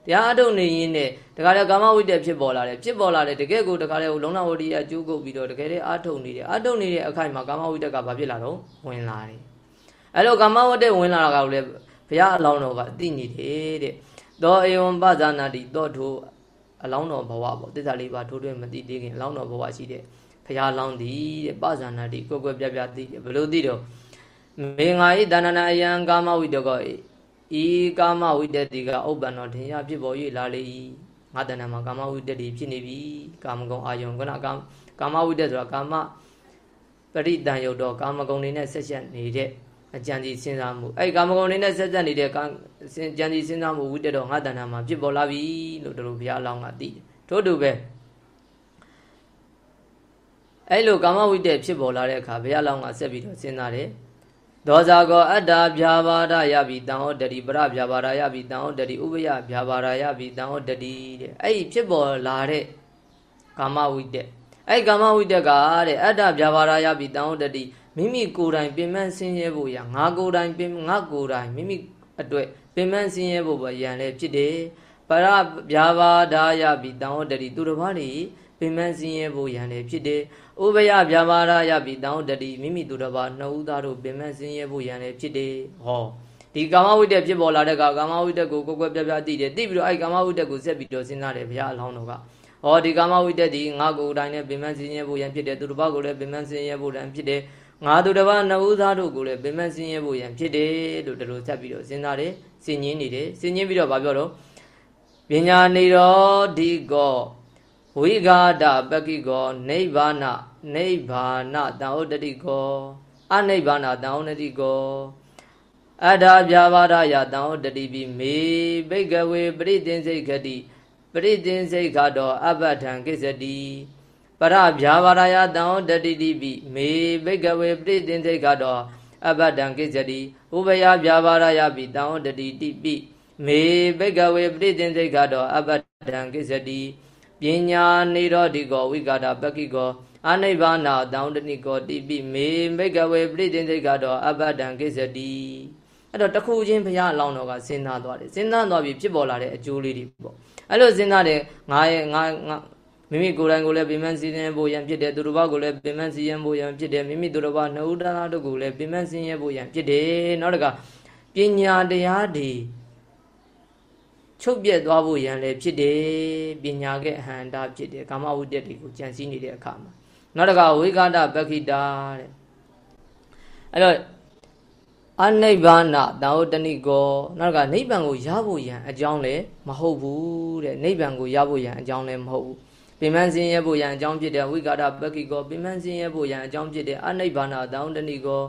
တရားအထုတ်နေရင်းနဲ့တခါလေကာမဝိတ္တဖြစ်ပေါ်လာတယ်ဖြစ်ပေါ်လာတယ်တကယ်ကိုတခါလေလုံလဝတိအကျိုးကုတ်ပြီးတော့တကယ်လေအထုတ်နေတယ်အထုတ်နေတဲ့အခိုက်မှာကာမဝိတ္တကဘာဖြစ်လာတော့ဝင်လာတယ်အဲ့လိုကာမဝိတ္တဝင်လာတာကလည်းဘုရားအလောင်းတော်ကသိနေတယ်တဲ့သောဧဝံပဇာနာတိသောထိုအလောင်းတော်ဘဝပေါ့တစ္ဆာလေးပါထိုးထွင်းမသိသေးခင်အလောင်းတော်ဘဝရှိတဲ့ဘုရားလောင်းသည်တဲ့ပဇာနာတိကိုယ်ကိုယ်ပြပြသိတယ်ဘယ်လိုသိတော့မေငါဤတဏ္ဍနာအယံကာမဝိတ္တကော ဤကာမဝိတ္တတိကဥပ္ပန္နောထင်ရဖြစ်ပေါ်၍လာလေ၏ငါတဏ္ဍမှာကာမဝိတ္တတိဖြစ်နေပြီကာမဂုဏ်အာယုံကနကာမဝိတ္တဆိုတာကာမပရိတန်ယုတ်တော့ကာမဂုဏ်တွေနဲ့ဆက်ဆက်နေတဲ့အကြံစီစဉ်းစားမှုအဲ့ကာမဂုဏ်တွေနဲ့ဆက်ဆက်နေတဲ့ကြံစီစဉ်းစားမှုဝိတ္တတော့ငါတဏ္ဍမှာဖြစ်ပေါ်လာပြီလို့တို့ဘုရားအလောင်းကသိတယ်ထို့တူပဲအဲ့လိုကာမဝိတ္တဖြစ်ပေါ်လာတဲ့အခါဘုရားအလောင်းကဆက်ပြီးတော့စဉ်းစားတယ် ဒောဇာကောအတ္တဗျာပါဒယပိတံဟောတတိပရဗျာပါဒယပိတံဟောတတိဥပယဗျာပါဒယပိတံဟောတတိတဲ့အဲ့ဒီဖြစ်ပေါ်လာတဲ့ကာမဝိတက်အဲ့ကာမဝိတက်ကတဲ့အတ္တဗျာပါဒယပိတံဟောတတိမိမိကိုယ်တိုင်ပင်မဆင်းရဲဖို့ရငါကိုယ်တိုင်ပင်ငါကိုယ်တိုင်မိမိအတွက်ပင်မဆင်းရဲဖို့ပဲရန်လည်းဖြစ်တယ်ပရဗျာပါဒယပိတံဟောတတိသူတစ်ပါးတွေပင်မဆင်းရဲဖို့ရန်လည်းဖြစ်တယ် ဥပယဗျာပါဒယပိတောင်းတတိမိမိသူတစ်ပါးနှစ်ဦးသားတို့ပင်မဆင်းရဲဖို့ရန်လည်းဖြစ်တယ်ဟောဒီကာမဝိတ္တဖြစ်ပေါ်လာတဲ့ကကာမဝိတ္တကိုကိုယ်ကွယ်ပြပြသိတယ်သိပြီးတော့အဲ့ကာမဝိတ္တကိုဆက်ပြီးတော့စဉ်းစားတယ်ဘုရားအလောင်းတော်ကဟောဒီကာမဝိတ္တဒီငါကိုယ်တိုင်နဲ့ပင်မဆင်းရဲဖို့ရန်ဖြစ်တယ်သူတစ်ပါးကိုလည်းပင်မဆင်းရဲဖို့ရန်ဖြစ်တယ်ငါသူတစ်ပါးနှစ်ဦးသားတို့ကိုလည်းပင်မဆင်းရဲဖို့ရန်ဖြစ်တယ်လို့ဒီလိုဆက်ပြီးတော့စဉ်းစားတယ်စဉ်းငင်းနေတယ်စဉ်းငင်းပြီးတော့ဗာပြောတော့ပညာနေတော်ဒီကော ဝိဂါဒပကိကောနိဗ္ဗာနနိဗ္ဗာနတံဩတတိကောအနိဗ္ဗာနတံဩနတိကောအထာပြာပါဒယတံဩတတိပိမေဘိကဝေပရိသင်္စိတ်ခတိပရိသင်္စိတ်ခတောအပဋ္ဌံကိစ္စတိပရဗျာပါဒယတံဩတတိတိပိမေဘိကဝေပရိသင်္စိတ်ခတောအပဋ္ဌံကိစ္စတိဥပယဗျာပါဒယပိတံဩတတိတိပိမေဘိကဝေပရိသင်္စိတ်ခတောအပဋ္ဌံကိစ္စတိ ပညာနေရောဒီကောဝိကာဒပက္ခိကောအနိဗ္ဗာနာတောင်းတနိကောတိပိမေမိကဝေပရိသင်္စိတ်ကတော့အဘဒံကိစ္စတိအဲ့တော့တခုချင်းဘုရားအလောင်းတော်ကစဉ်းစားသွားတယ်စဉ်းစားသွားပြီးဖြစ်ပေါ်လာတဲ့အကျိုးလေးတွေပေါ့အဲ့လိုစဉ်းစားတယ်ငါရဲ့ငါငါမိမိကိုယ်တိုင်ကိုလည်းပင်မစီရင်ဖို့ရန်ဖြစ်တယ်သူတစ်ပါးကိုလည်းပင်မစီရင်ဖို့ရန်ဖြစ်တယ်မိမိသူတစ်ပါးနှုတ်တရားတို့ကိုလည်းပင်မစီရင်ဖို့ရန်ဖြစ်တယ်နောက်တကပညာတရားတွေ ချုပ်ပြက်သွားဖို့ရန်လည်းဖြစ်တယ်ပညာကဲအဟန္တာဖြစ်တယ်ကာမဝိတ္တတွေကိုကြံစည်နေတဲ့အခါမှာနောက်တကဝိကာဒပခိတာတဲ့အဲ့တော့အနိဗ္ဗာနတာဝတ္တနိကောနောက်ကနိဗ္ဗာန်ကိုရဖို့ရန်အကြောင်းလည်းမဟုတ်ဘူးတဲ့နိဗ္ဗာန်ကိုရဖို့ရန်အကြောင်းလည်းမဟုတ်ဘူးပင်မစင်းရဖို့ရန်အကြောင်းဖြစ်တဲ့ဝိကာဒပက္ခိကောပင်မစင်းရဖို့ရန်အကြောင်းဖြစ်တဲ့အနိဗ္ဗာနတာဝတ္တနိကော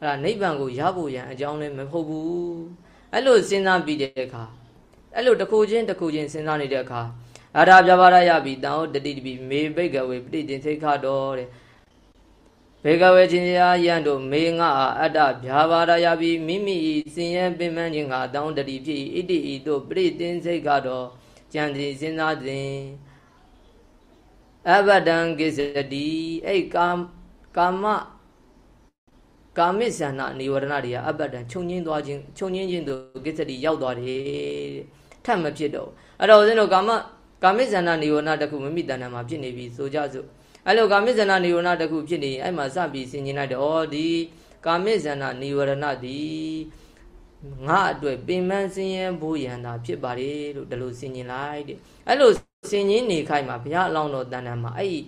အဲ့ဒါနိဗ္ဗာန်ကိုရဖို့ရန်အကြောင်းလည်းမဟုတ်ဘူးအဲ့လိုစဉ်းစားပြီးတဲ့အခါ အဲ့လိုတစ်ခုချင်းတစ်ခုချင်းစဉ်းစားနေတဲ့အခါအာရပြပါရယပိတံဟောတတိတပိမေဘိကဝေပဋိတင်သိခတော်တဲ့ဘေကဝေချင်းရာယံတို့မေငါအတ္တဗျာပါရယပိမိမိစင်ရဲ့ပင်မခြင်းကတောင်းတတိဖြစ်ဣတိဤတို့ပဋိတင်သိခတော်ကြံစီစဉ်းစားစဉ်အဘဒံကိစ္စတိအဲ့ကာကာမကာမိဇဏနိဝရဏတွေကအဘဒံခြုံငင်းသွားခြင်းခြုံငင်းခြင်းတို့ကိစ္စတိရောက်သွားတယ် ထပ်မဖြစ်တော့အဲ့တော့ဦးဇင်းတို့ကာမကာမိဇဏနိဝရဏတစ်ခုမိမိတဏ္ဍာမှာဖြစ်နေပြီဆိုကြစို့အဲ့လိုကာမိဇဏနိဝရဏတစ်ခုဖြစ်နေရင်အဲ့မှာစပြီးဆင်ခြင်လိုက်တော့ဩဒီကာမိဇဏနိဝရဏဒီငါအတွက်ပင်မဆင်းရဲဖို့ရန်တာဖြစ်ပါလေလို့ဒီလိုဆင်ခြင်လိုက်တဲ့အဲ့လိုဆင်ခြင်နေခိုင်းမှာဘုရားအလောင်းတော်တဏ္ဍာမှာအဲ့ဒီ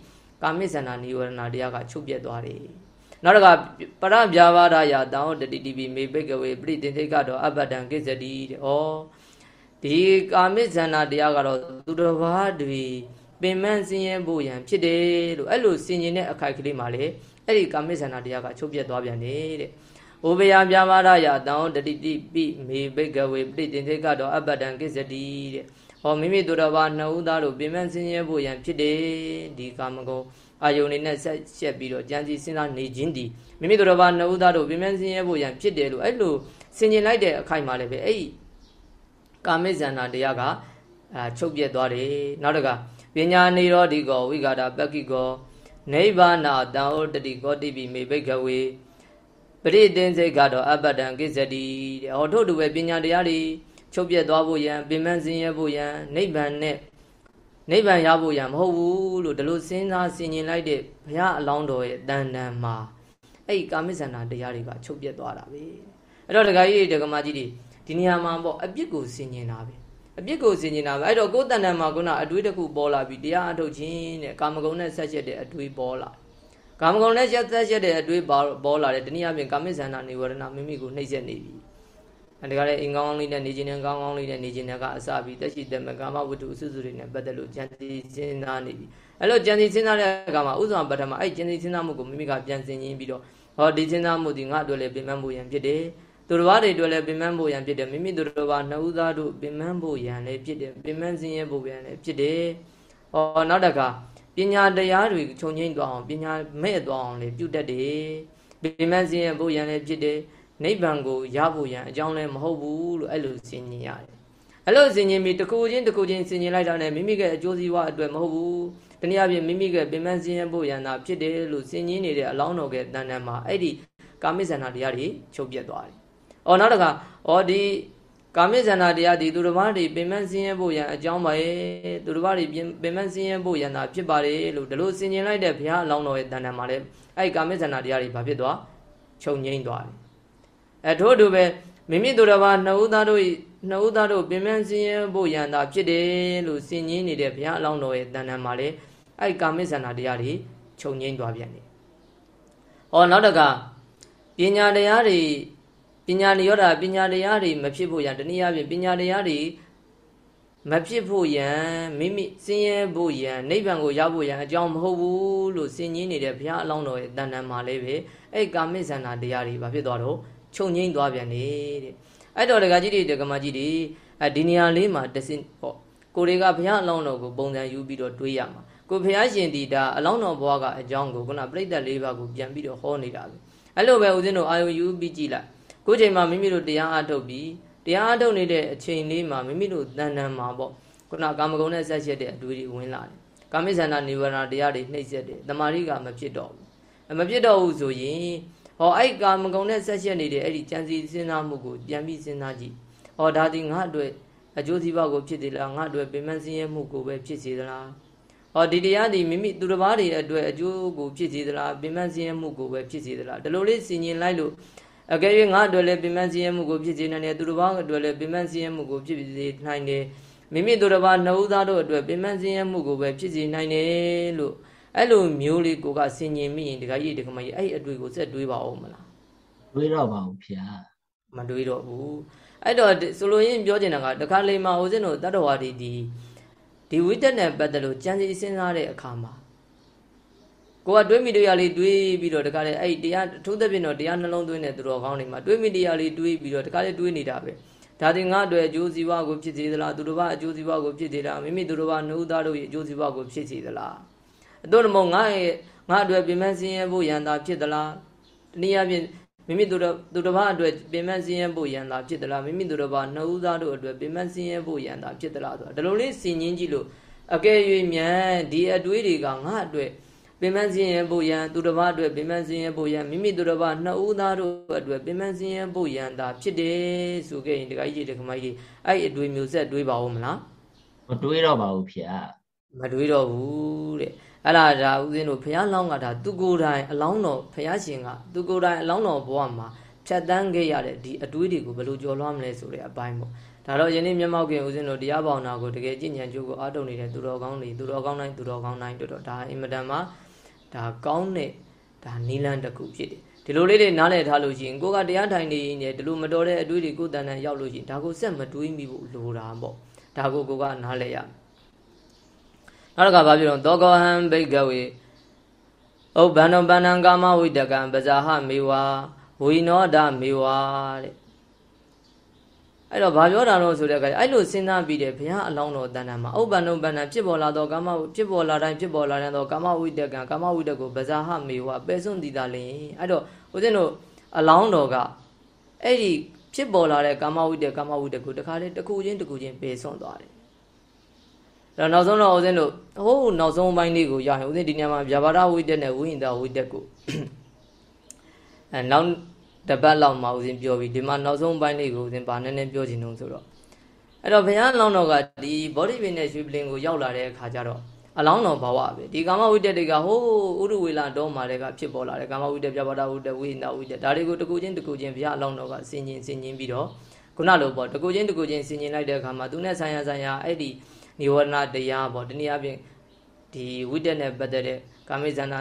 ကာမိဇဏနိဝရဏတရားကချုပ်ပြတ်သွားတယ်နောက်တကပရဗျာပါဒယာတောင်းတတိတိပိမေပိကဝေပရိတင်သိကတော့အဘဒံကိစ္စတိတဲ့ဩ ဒီကာမိဇဏတရားကတော့သူတော်ဘာတွေပင်မဆင်းရဲဖို့ရန်ဖြစ်တယ်လို့အဲ့လိုဆင်ញင်တဲ့အခိုက်ကလေးမှာလေအဲ့ဒီကာမိဇဏတရားကချုပ်ပြတ်သွားပြန်တယ်တဲ့ဩဘယပြာမာရယတောင်းတတိတိပိမေပိကဝေပရိတင်သိကတော့အဘဒံကိစ္စတိတဲ့ဟောမိမိသူတော်ဘာနှစ်ဦးသားတို့ပင်မဆင်းရဲဖို့ရန်ဖြစ်တယ်ဒီကာမဂုဏ်အာယုန်နေနဲ့ဆက်ဆက်ပြီးတော့ကြံစည်စဉ်းစားနေခြင်းဒီမိမိတို့ဘာနှုတ်သားတို့ပြင်းပြင်းဆင်းရဲဖို့ရန်ဖြစ်တယ်လို့အဲ့လိုဆင်ခြင်လိုက်တဲ့အခိုက်မှာလည်းပဲအဲ့ဒီ ကာမိဇန္နာတရားကအာချုပ်ပြက်သွားတယ်နောက်တကပညာနေရောဒီကောဝိကာဒပက္ခိကောနိဗ္ဗာနတံဩတတိကောတိပိမေဘိကဝေပရိတင်စိတ်ကတော့အပတ္တံကိစ္စတိတဲ့ဟောထို့တူပဲပညာတရားတွေချုပ်ပြက်သွားဖို့ရန်ပင်မဆင်းရဲဖို့ရန်နိဗ္ဗာန်နဲ့နိဗ္ဗာန်ရဖို့ရမဟုတ်ဘူးလို့ဒီလိုစဉ်းစားဆင်ခြင်လိုက်တဲ့ဘုရားအလောင်းတော်ရဲ့တန်တန်မှာအဲ့ဒီကာမိဇန္နာတရားတွေကချုပ်ပြတ်သွားတာပဲအဲ့တော့ဒကာကြီးတွေဒကာမကြီးတွေ ဒီနေရာမှာပေါ့အပြစ်ကိုဆင်ခြင်တာပဲအပြစ်ကိုဆင်ခြင်တာပဲအဲ့တော့ကိုယ်တန်တန်မှာခုနအတွေးတစ်ခုပေါ်လာပြီးတရားအထုတ်ခြင်းတဲ့ကာမဂုဏ်နဲ့ဆက်ချက်တဲ့အတွေးပေါ်လာကာမဂုဏ်နဲ့ဆက်ချက်တဲ့အတွေးပေါ်လာတယ်တနည်းအားဖြင့်ကာမိဇန္နာနေဝရဏမိမိကိုနှိမ့်ဆက်နေပြီအဲဒါကလည်းအင်ကောင်းလေးနဲ့နေခြင်းနဲ့ကောင်းကောင်းလေးနဲ့နေခြင်းနဲ့ကအစပြီးတက်ရှိတဲ့မကာမဝတ္ထုအစုစုတွေနဲ့ပတ်သက်လို့ကြံစည်စဉ်းစားနေပြီအဲလိုကြံစည်စဉ်းစားတဲ့အခါမှာဥစ္စာပထမအဲ့ကြံစည်စဉ်းစားမှုကိုမိမိကပြန်ဆင်ရင်းပြီးတော့ဟောဒီစဉ်းစားမှုဒီငါတို့လည်းပင်ပန်းဖို့ရန်ဖြစ်တယ် သူတော်ဘာတွေအတွက်လည်းပင်မဖို့ရန်ဖြစ်တယ်မိမိသူတော်ဘာနှစ်ဦးသားတို့ပင်မဖို့ရန်လည်းဖြစ်တယ်ပင်မစင်းရဲဖို့ရန်လည်းဖြစ်တယ်။ဟောနောက်တခါပညာတရားတွေခြုံငိမ့်သွားအောင်ပညာမဲ့သွားအောင်လည်းပြုတတ်တယ်။ပင်မစင်းရဲဖို့ရန်လည်းဖြစ်တယ်။နိဗ္ဗာန်ကိုရဖို့ရန်အကြောင်းလည်းမဟုတ်ဘူးလို့အဲ့လိုစဉ်းကျင်ရတယ်။အဲ့လိုစဉ်းကျင်ပြီးတစ်ခုချင်းတစ်ခုချင်းစဉ်းကျင်လိုက်တာနဲ့မိမိရဲ့အကျိုးစီးပွားအတွက်မဟုတ်ဘူး။တနည်းအားဖြင့်မိမိရဲ့ပင်မစင်းရဲဖို့ရန်သာဖြစ်တယ်လို့စဉ်းကျင်နေတဲ့အလောင်းတော်ကတန်တန်မှာအဲ့ဒီကာမိဆန္ဒတရားတွေချုပ်ပြတ်သွားတယ် အော်နောက်တခါအော်ဒီကာမိဇန္နာတရားဒီသူတစ်ပါးတွေပင်မဆင်းရဲဖို့ရန်အကြောင်းပါရဲ့သူတစ်ပါးတွေပင်မဆင်းရဲဖို့ရန်သာဖြစ်ပါတယ်လို့ဒီလိုဆင်ញင်လိုက်တဲ့ဘုရားအလောင်းတော်ရဲ့တန်တန်မှာလည်းအဲ့ကာမိဇန္နာတရားတွေဘာဖြစ်သွားချုပ်ငိမ့်သွားတယ်။အဲထို့အတူပဲမိမိသူတစ်ပါးနှစ်ဦးသားတို့နှစ်ဦးသားတို့ပင်မဆင်းရဲဖို့ရန်သာဖြစ်တယ်လို့ဆင်ញင်နေတဲ့ဘုရားအလောင်းတော်ရဲ့တန်တန်မှာလည်းအဲ့ကာမိဇန္နာတရားတွေချုပ်ငိမ့်သွားပြန်တယ်။အော်နောက်တကပညာတရားတွေ ပညာနိရောဓပညာတရားတွေမဖြစ်ဖို့ရန်တနည်းအားဖြင့်ပညာတရားတွေမဖြစ်ဖို့ရန်မိမိစင်ရဲဖို့ရန်နိဗ္ဗာန်ကိုရဖို့ရန်အကြောင်းမဟုတ်ဘူးလို့စင်ကြီးနေတဲ့ဘုရားအလောင်းတော်ရဲ့တဏ္ဍာမှာလည်းပဲအဲ့ကာမိဇန္နာတရားတွေဘာဖြစ်သွားတော့ချုပ်ငိမ့်သွားပြန်နေတဲ့အဲ့တော့ဒကာကြီးတွေဒကာမကြီးတွေအဲဒီနေရာလေးမှာတစင်ပေါ့ကိုတွေကဘုရားအလောင်းတော်ကိုပုံစံယူပြီးတော့တွေးရမှာကိုဘုရားရှင်ဒီဒါအလောင်းတော်ဘွားကအကြောင်းကိုခုနပြိတ္တလေးပါးကိုပြန်ပြီးတော့ဟောနေတာပဲအဲ့လိုပဲဦးဇင်းတို့အာယုယူပြီးကြည့်လိုက် ကိုချိန်မှာမိမိတို့တရားအထုတ်ပြီးတရားအထုတ်နေတဲ့အချိန်လေးမှာမိမိတို့တန်တန်မှာပေါ့ခုနကာမဂုဏ်နဲ့ဆက်ချက်တဲ့အတွေ့အကြုံဝင်လာတယ်ကာမိဆန္ဒနိဗ္ဗာန်တရားတွေနှိမ့်ဆက်တယ်တမာရိကမဖြစ်တော့ဘူးမဖြစ်တော့ဘူးဆိုရင်ဟောအဲ့ကာမဂုဏ်နဲ့ဆက်ချက်နေတဲ့အဲ့ဒီကြံစီစဉ်းစားမှုကိုပြန်ပြီးစဉ်းစားကြည့်ဟောဒါဒီငါအတွက်အကျိုးစီးပွားကိုဖြစ်သေးလားငါအတွက်ပင်မစင်းရဲမှုကိုပဲဖြစ်စေသလားဟောဒီတရားဒီမိမိသူတစ်ပါးတွေအတွက်အကျိုးကိုဖြစ်စေသလားပင်မစင်းရဲမှုကိုပဲဖြစ်စေသလားဒီလိုလေးစဉ်းကျင်လိုက်လို့ အကယ်၍ငါအတွက်လည်းပင်မစည်းရမှုကိုဖြစ်စေနိုင်တယ်သူတစ်ပါးအတွက်လည်းပင်မစည်းရမှုကိုဖြစ်စေနိုင်တယ်မိမိသူတစ်ပါးနှုတ်သားတို့အတွက်ပင်မစည်းရမှုကိုပဲဖြစ်စေနိုင်တယ်လို့အဲ့လိုမျိုးလေးကိုကဆင်ញင်မိရင်ဒကာကြီးဒကာမကြီးအဲ့အတွေ့ကိုဆက်တွေးပါအောင်မလားတွေးတော့ပါဘူးဖေ။မတွေးတော့ဘူးအဲ့တော့ဆိုလိုရင်းပြောချင်တာကတခါလေမှာဦးဇင်းတို့တတ္တဝါဒီဒီဒီဝိတက်နဲ့ပတ်သက်လို့ကြံစီစဉ်းစားတဲ့အခါမှာ ကိုကတွေးမိတရားလေးတွေးပြီးတော့တခါလေအဲ့တရားအထူးသဖြင့်တော့တရားနှလုံးသွင်းတဲ့သူတော်ကောင်းတွေမှာတွေးမိတရားလေးတွေးပြီးတော့တခါလေတွေးနေတာပဲဒါတင်ငါအတွက်အကျိုးစီးပွားကိုဖြစ်စေသလားသူတော်ဘာအကျိုးစီးပွားကိုဖြစ်စေလားမိမိသူတော်ဘာနှုတ်သားတို့ရဲ့အကျိုးစီးပွားကိုဖြစ်စေသလားအတော့မငါရဲ့ငါအတွက်ပြင်ပန်းစင်းရဲဖို့ရန်တာဖြစ်သလားတနည်းအားဖြင့်မိမိသူတော်သူတော်ဘာအတွက်ပြင်ပန်းစင်းရဲဖို့ရန်တာဖြစ်သလားမိမိသူတော်ဘာနှုတ်သားတို့အတွက်ပြင်ပန်းစင်းရဲဖို့ရန်တာဖြစ်သလားဆိုတာဒီလိုလေးစင်ញင်းကြည့်လို့အကယ်၍မြန်ဒီအတွေးတွေကငါအတွက် ပင်မစင်းရဲဖို့ရန်သူတစ်ပါးအတွက်ပင်မစင်းရဲဖို့ရန်မိမိသူတစ်ပါးနှစ်ဦးသားတို့အတွက်ပင်မစင်းရဲဖို့ရန်သာဖြစ်တယ်ဆိုခဲ့ရင်တခါကြီးတခါမကြီးအဲ့အတွေ့မျိုးဆက်တွေးပါဦးမလားမတွေးတော့ပါဘူးဖေမတွေးတော့ဘူးတဲ့အဲ့ဒါဒါဦးဇင်းတို့ဘုရားလောင်းကဒါသူကိုယ်တိုင်အလောင်းတော်ဘုရားရှင်ကသူကိုယ်တိုင်အလောင်းတော်ဘဝမှာဖြတ်တန်းခဲ့ရတဲ့ဒီအတွေးတွေကိုဘယ်လိုကြော်လွှားမလဲဆိုတဲ့အပိုင်းပေါ့ဒါတော့ယနေ့မျက်မှောက်ခင်ဦးဇင်းတို့တရားပေါနာကိုတကယ်ကြည်ညံကြိုးကိုအားထုတ်နေတဲ့သူတော်ကောင်းတွေသူတော်ကောင်းတိုင်းသူတော်ကောင်းတိုင်းတို့တော့ဒါအင်မတန်မှ ဒါကောင်းတဲ့ဒါနီလန်းတစ်ခုဖြစ်တယ်ဒီလိုလေးတွေနားလည်ထားလို့ရှိရင်ကိုကတရားထိုင်နေရင်ဒီလိုမတော်တဲ့အတွေ့တွေကိုတန်တန်ရောက်လို့ရှိရင်ဒါကိုဆက်မတွေးမိဖို့လိုတာပေါ့ဒါကိုကိုကနားလည်ရနောက်တစ်ခါဘာပြောတော့သောကောဟံဘိကဝေဥပ္ပန္နပန္နံကာမဝိတကံပဇာဟမေဝဝိနောဒမေဝတဲ့ အဲ့တော့ဘာပြောတာလို့ဆိုတဲ့အခါအဲ့လိုစဉ်းစားပြီးတယ်ဘုရားအလောင်းတော်တဏ္ဍာမှာဥပ္ပန္နုပ္ပန္နဖြစ်ပေါ်လာသောကာမဖြစ်ပေါ်လာတိုင်းဖြစ်ပေါ်လာတဲ့သောကာမဝိတကံကာမဝိတကိုဗဇာဟမေဝပယ်စွန့်တည်တာလင်အဲ့တော့ဦးဇင်းတို့အလောင်းတော်ကအဲ့ဒီဖြစ်ပေါ်လာတဲ့ကာမဝိတကာမဝိတကိုတခါလေတစ်ခုချင်းတစ်ခုချင်းပယ်စွန့်သွားတယ်အဲ့တော့နောက်ဆုံးတော့ဦးဇင်းတို့ဟိုးနောက်ဆုံးပိုင်းလေးကိုရရင်ဦးဇင်းဒီနေရာမှာဗျာပါဒဝိတနဲ့ဝိဟိန္ဒဝိတကိုအဲနောက် တပတ်လောက်မှဦးဇင်းပြောပြီးဒီမှာနောက်ဆုံးပိုင်းလေးကိုဦးဇင်းဗာနည်းနည်းပြောချင်တော့ဆိုတော့အဲ့တော့ဘုရားလောင်းတော်ကဒီဗောဓိပင်နဲ့ရွှေပလင်ကိုရောက်လာတဲ့အခါကျတော့အလောင်းတော်ဘဝပဲဒီကာမဝိတ္တတွေကဟိုးဥရဝေလာတော်မှာတွေကဖြစ်ပေါ်လာတယ်ကာမဝိတ္တပြပါဒဝိတ္တဝိညာဝိတ္တဒါတွေကိုတကူချင်းတကူချင်းဘုရားအလောင်းတော်ကဆင်ခြင်ဆင်ခြင်ပြီးတော့ခုနလိုပေါ့တကူချင်းတကူချင်းဆင်ခြင်လိုက်တဲ့အခါမှာသူနဲ့ဆိုင်ရာဆိုင်ရာအဲ့ဒီနိဝရဏတရားပေါ့တနည်းအားဖြင့်ဒီဝိတ္တနဲ့ပတ်သက်တဲ့ကာမိဇန္နာ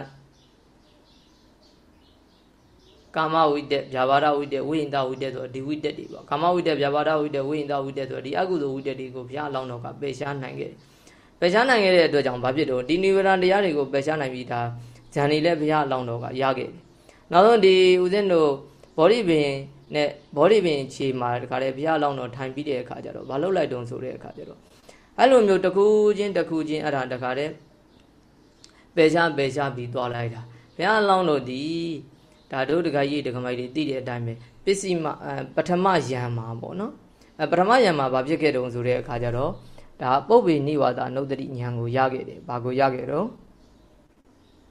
ကာမဝိတက်ဗျာပါဒဝိတက်ဝိဟိန္ဒဝိတက်ဆိုဒီဝိတက်တွေပေါ့ကာမဝိတက်ဗျာပါဒဝိတက်ဝိဟိန္ဒဝိတက်ဆိုဒီအကုသိုလ်ဝိတက်တွေကိုဘုရားအလောင်းတော်ကပယ်ရှားနိုင်ခဲ့တယ်ပယ်ရှားနိုင်ခဲ့တဲ့အတွက်ကြောင့်ဘာဖြစ်တော့ဒီနိဗ္ဗာန်တရားတွေကိုပယ်ရှားနိုင်ပြီးဒါဇန်နေလည်းဘုရားအလောင်းတော်ကရခဲ့တယ်နောက်ဆုံးဒီဦးဇင်းတို့ဘောဓိပင်နဲ့ဘောဓိပင်ခြေမှာတခါလေဘုရားအလောင်းတော်ထိုင်ပြီးတဲ့အခါကျတော့ဘာလုပ်လိုက်တုံဆိုတဲ့အခါကျတော့အဲ့လိုမျိုးတစ်ခုချင်းတစ်ခုချင်းအဲ့ဒါတခါတည်းပယ်ရှားပယ်ရှားပြီးသွားလိုက်တာဘုရားအလောင်းတော်ဒီ ဒါတို့တခါကြီးတခါမကြီးသိတဲ့အတိုင်းပဲပစ္စည်းမပထမယံမှာပေါ့နော်အဲပထမယံမှာဘာဖြစ်ခဲ့တုံးဆိုတဲ့အခါကျတော့ဒါပုပ္ပေနိဝါဒနုဒတိဉာဏ်ကိုရခဲ့တယ်ဘာကိုရခဲ့တော့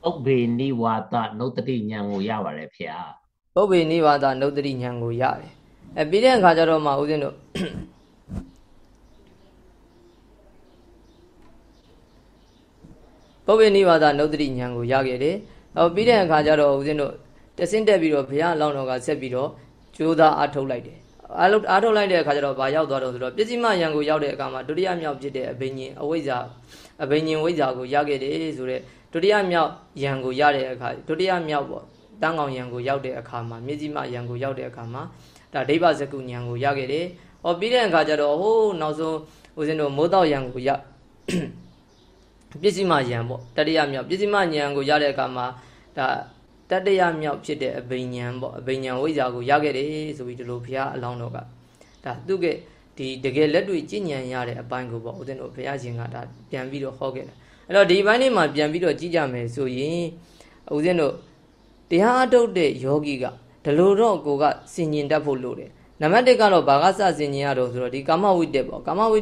ပုပ္ပေနိဝါဒနုဒတိဉာဏ်ကိုရပါတယ်ဖေ။ပုပ္ပေနိဝါဒနုဒတိဉာဏ်ကိုရတယ်။အဲပြီးတဲ့အခါကျတော့မှဦးဇင်းတို့ပုပ္ပေနိဝါဒနုဒတိဉာဏ်ကိုရခဲ့တယ်။ဟောပြီးတဲ့အခါကျတော့ဦးဇင်းတို့ တဆင့်တက်ပြီးတော့ဘုရားအလောင်းတော်ကဆက်ပြီးတော့ကြိုးစားအားထုတ်လိုက်တယ်အားလုံးအားထုတ်လိုက်တဲ့အခါကျတော့ဘာရောက်သွားတော့ဆိုတော့ပစ္စည်းမယံကိုရောက်တဲ့အခါမှာဒုတိယမြောက်ဖြစ်တဲ့အဘိညာဉ်အဝိဇ္ဇာအဘိညာဉ်ဝိဇ္ဇာကိုရခဲ့တယ်ဆိုတော့ဒုတိယမြောက်ယံကိုရတဲ့အခါဒုတိယမြောက်ပေါ့တန်းကောင်ယံကိုရောက်တဲ့အခါမှာမြစ်ကြီးမယံကိုရောက်တဲ့အခါမှာဒါဒိဗ္ဗစကုညံကိုရခဲ့တယ်။ဟောပြီးတဲ့အခါကျတော့ဟိုးနောက်ဆုံးဦးဇင်းတို့မိုးတော့ယံကိုရပစ္စည်းမယံပေါ့တတိယမြောက်ပစ္စည်းမယံကိုရတဲ့အခါမှာဒါ တတရမြောက်ဖြစ်တဲ့အဘိညာဉ်ပေါ့အဘိညာဉ်ဝိဇ္ဇာကိုရခဲ့တယ်ဆိုပြီးဒီလိုဘုရားအလောင်းတော်ကဒါသူကဒီတကယ်လက်တွေ့ကြည်ညံရတဲ့အပိုင်းကိုပေါ့ဦးဇင်းတို့ဘုရားရှင်ကဒါပြန်ပြီးတော့ဟောခဲ့တာအဲ့တော့ဒီဘိုင်းလေးမှာပြန်ပြီးတော့ကြည်ကြမယ်ဆိုရင်ဦးဇင်းတို့တရားအထုတ်တဲ့ယောဂီကဒီလိုတော့ကိုကစင်ញင်တတ်ဖို့လိုတယ်နံပါတ်1ကတော့ဘာကစစင်ញင်ရတော့ဆိုတော့ဒီကာမဝိတ္တပေါ့ကာမဝိ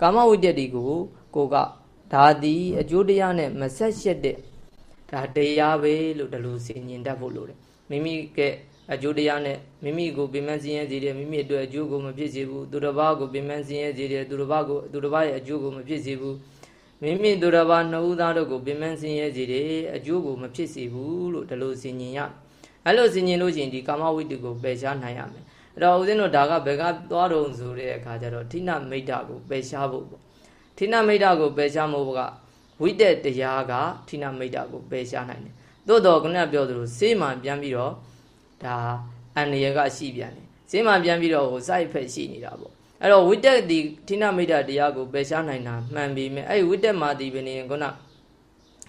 ကာမဝိတ္တဒီကိုကိုကဒါသည်အကျိုးတရားနဲ့မဆက်ရှက်တဲ့ ဒါတရားပဲလို့ဒီလိုဆင်ញင်တတ်ဖို့လိုတယ်မိမိကအကျိုးတရားနဲ့မိမိကိုပင်မစင်းရဲစေတယ်မိမိအတွက်အကျိုးကိုမဖြစ်စေဘူးသူတစ်ပါးကိုပင်မစင်းရဲစေတယ်သူတစ်ပါးကိုသူတစ်ပါးရဲ့အကျိုးကိုမဖြစ်စေဘူးမိမိသူတစ်ပါးနှစ်ဦးသားတို့ကိုပင်မစင်းရဲစေတယ်အကျိုးကိုမဖြစ်စေဘူးလို့ဒီလိုဆင်ញင်ရအဲ့လိုဆင်ញင်လို့ရှိရင်ဒီကာမဝိတ္တကိုပယ်ရှားနိုင်ရမယ်အဲ့တော့ဦးဇင်းတို့ဒါကဘယ်ကသွားတော့ဆိုတဲ့အခါကျတော့ဌိနမိတ်တာကိုပယ်ရှားဖို့ပေါ့ဌိနမိတ်တာကိုပယ်ရှားမှုက ဝိတက်တရားကဌိနမိတ်တာကိုပယ်ရှားနိုင်တယ်သို့တော့ခုနကပြောသလိုစေးမှပြန်ပြီးတော့ဒါအန္တရာယ်ကရှိပြန်တယ်စေးမှပြန်ပြီးတော့ဟိုစိုက်ဖက်ရှိနေတာပေါ့အဲ့တော့ဝိတက်ဒီဌိနမိတ်တာတရားကိုပယ်ရှားနိုင်တာမှန်ပြီမဲ့အဲ့ဝိတက်မာတိပဲနေခုန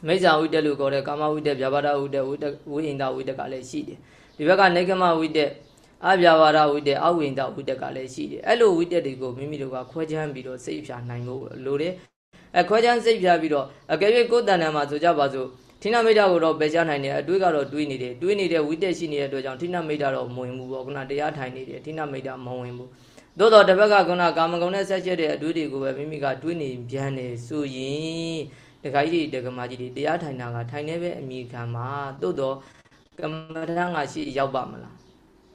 မိစ္ဆာဝိတက်လို့ခေါ်တဲ့ကာမဝိတက်ဗျာပါဒဝိတက်ဝိတက်ဝိဟိန္ဒဝိတက်ကလည်းရှိတယ်ဒီဘက်ကနေကမဝိတက်အဗျာပါဒဝိတက်အဝိန္ဒဝိတက်ကလည်းရှိတယ်အဲ့လိုဝိတက်တွေကိုမိမိတို့ကခွဲခြမ်းပြီးတော့စိတ်ဖြာနိုင်ဖို့လိုတယ် အဲခွဲခြမ်းစိတ်ဖြာပြီးတော့အကယ်၍ကိုယ်တဏ္ဍာမှာဆိုကြပါစို့ထိနမိတ်တာကိုတော့ပယ်ချနိုင်တယ်အတွေးကတော့တွေးနေတယ်တွေးနေတဲ့ဝိတက်ရှိနေတဲ့အတွက်ကြောင့်ထိနမိတ်တာတော့မဝင်ဘူးပေါ့ခုနတရားထိုင်နေတယ်ထိနမိတ်တာမဝင်ဘူးသို့တော့တစ်ဘက်ကခုနကာမဂုဏ်နဲ့ဆက်ချက်တဲ့အတွေးတွေကိုပဲမိမိကတွေးနေပြန်နေဆိုရင်ဒကာကြီးတွေဒကမာကြီးတွေတရားထိုင်တာကထိုင်နေပဲအမိခံမှာသို့တော့ကမ္မထံကရှိရောက်ပါမလား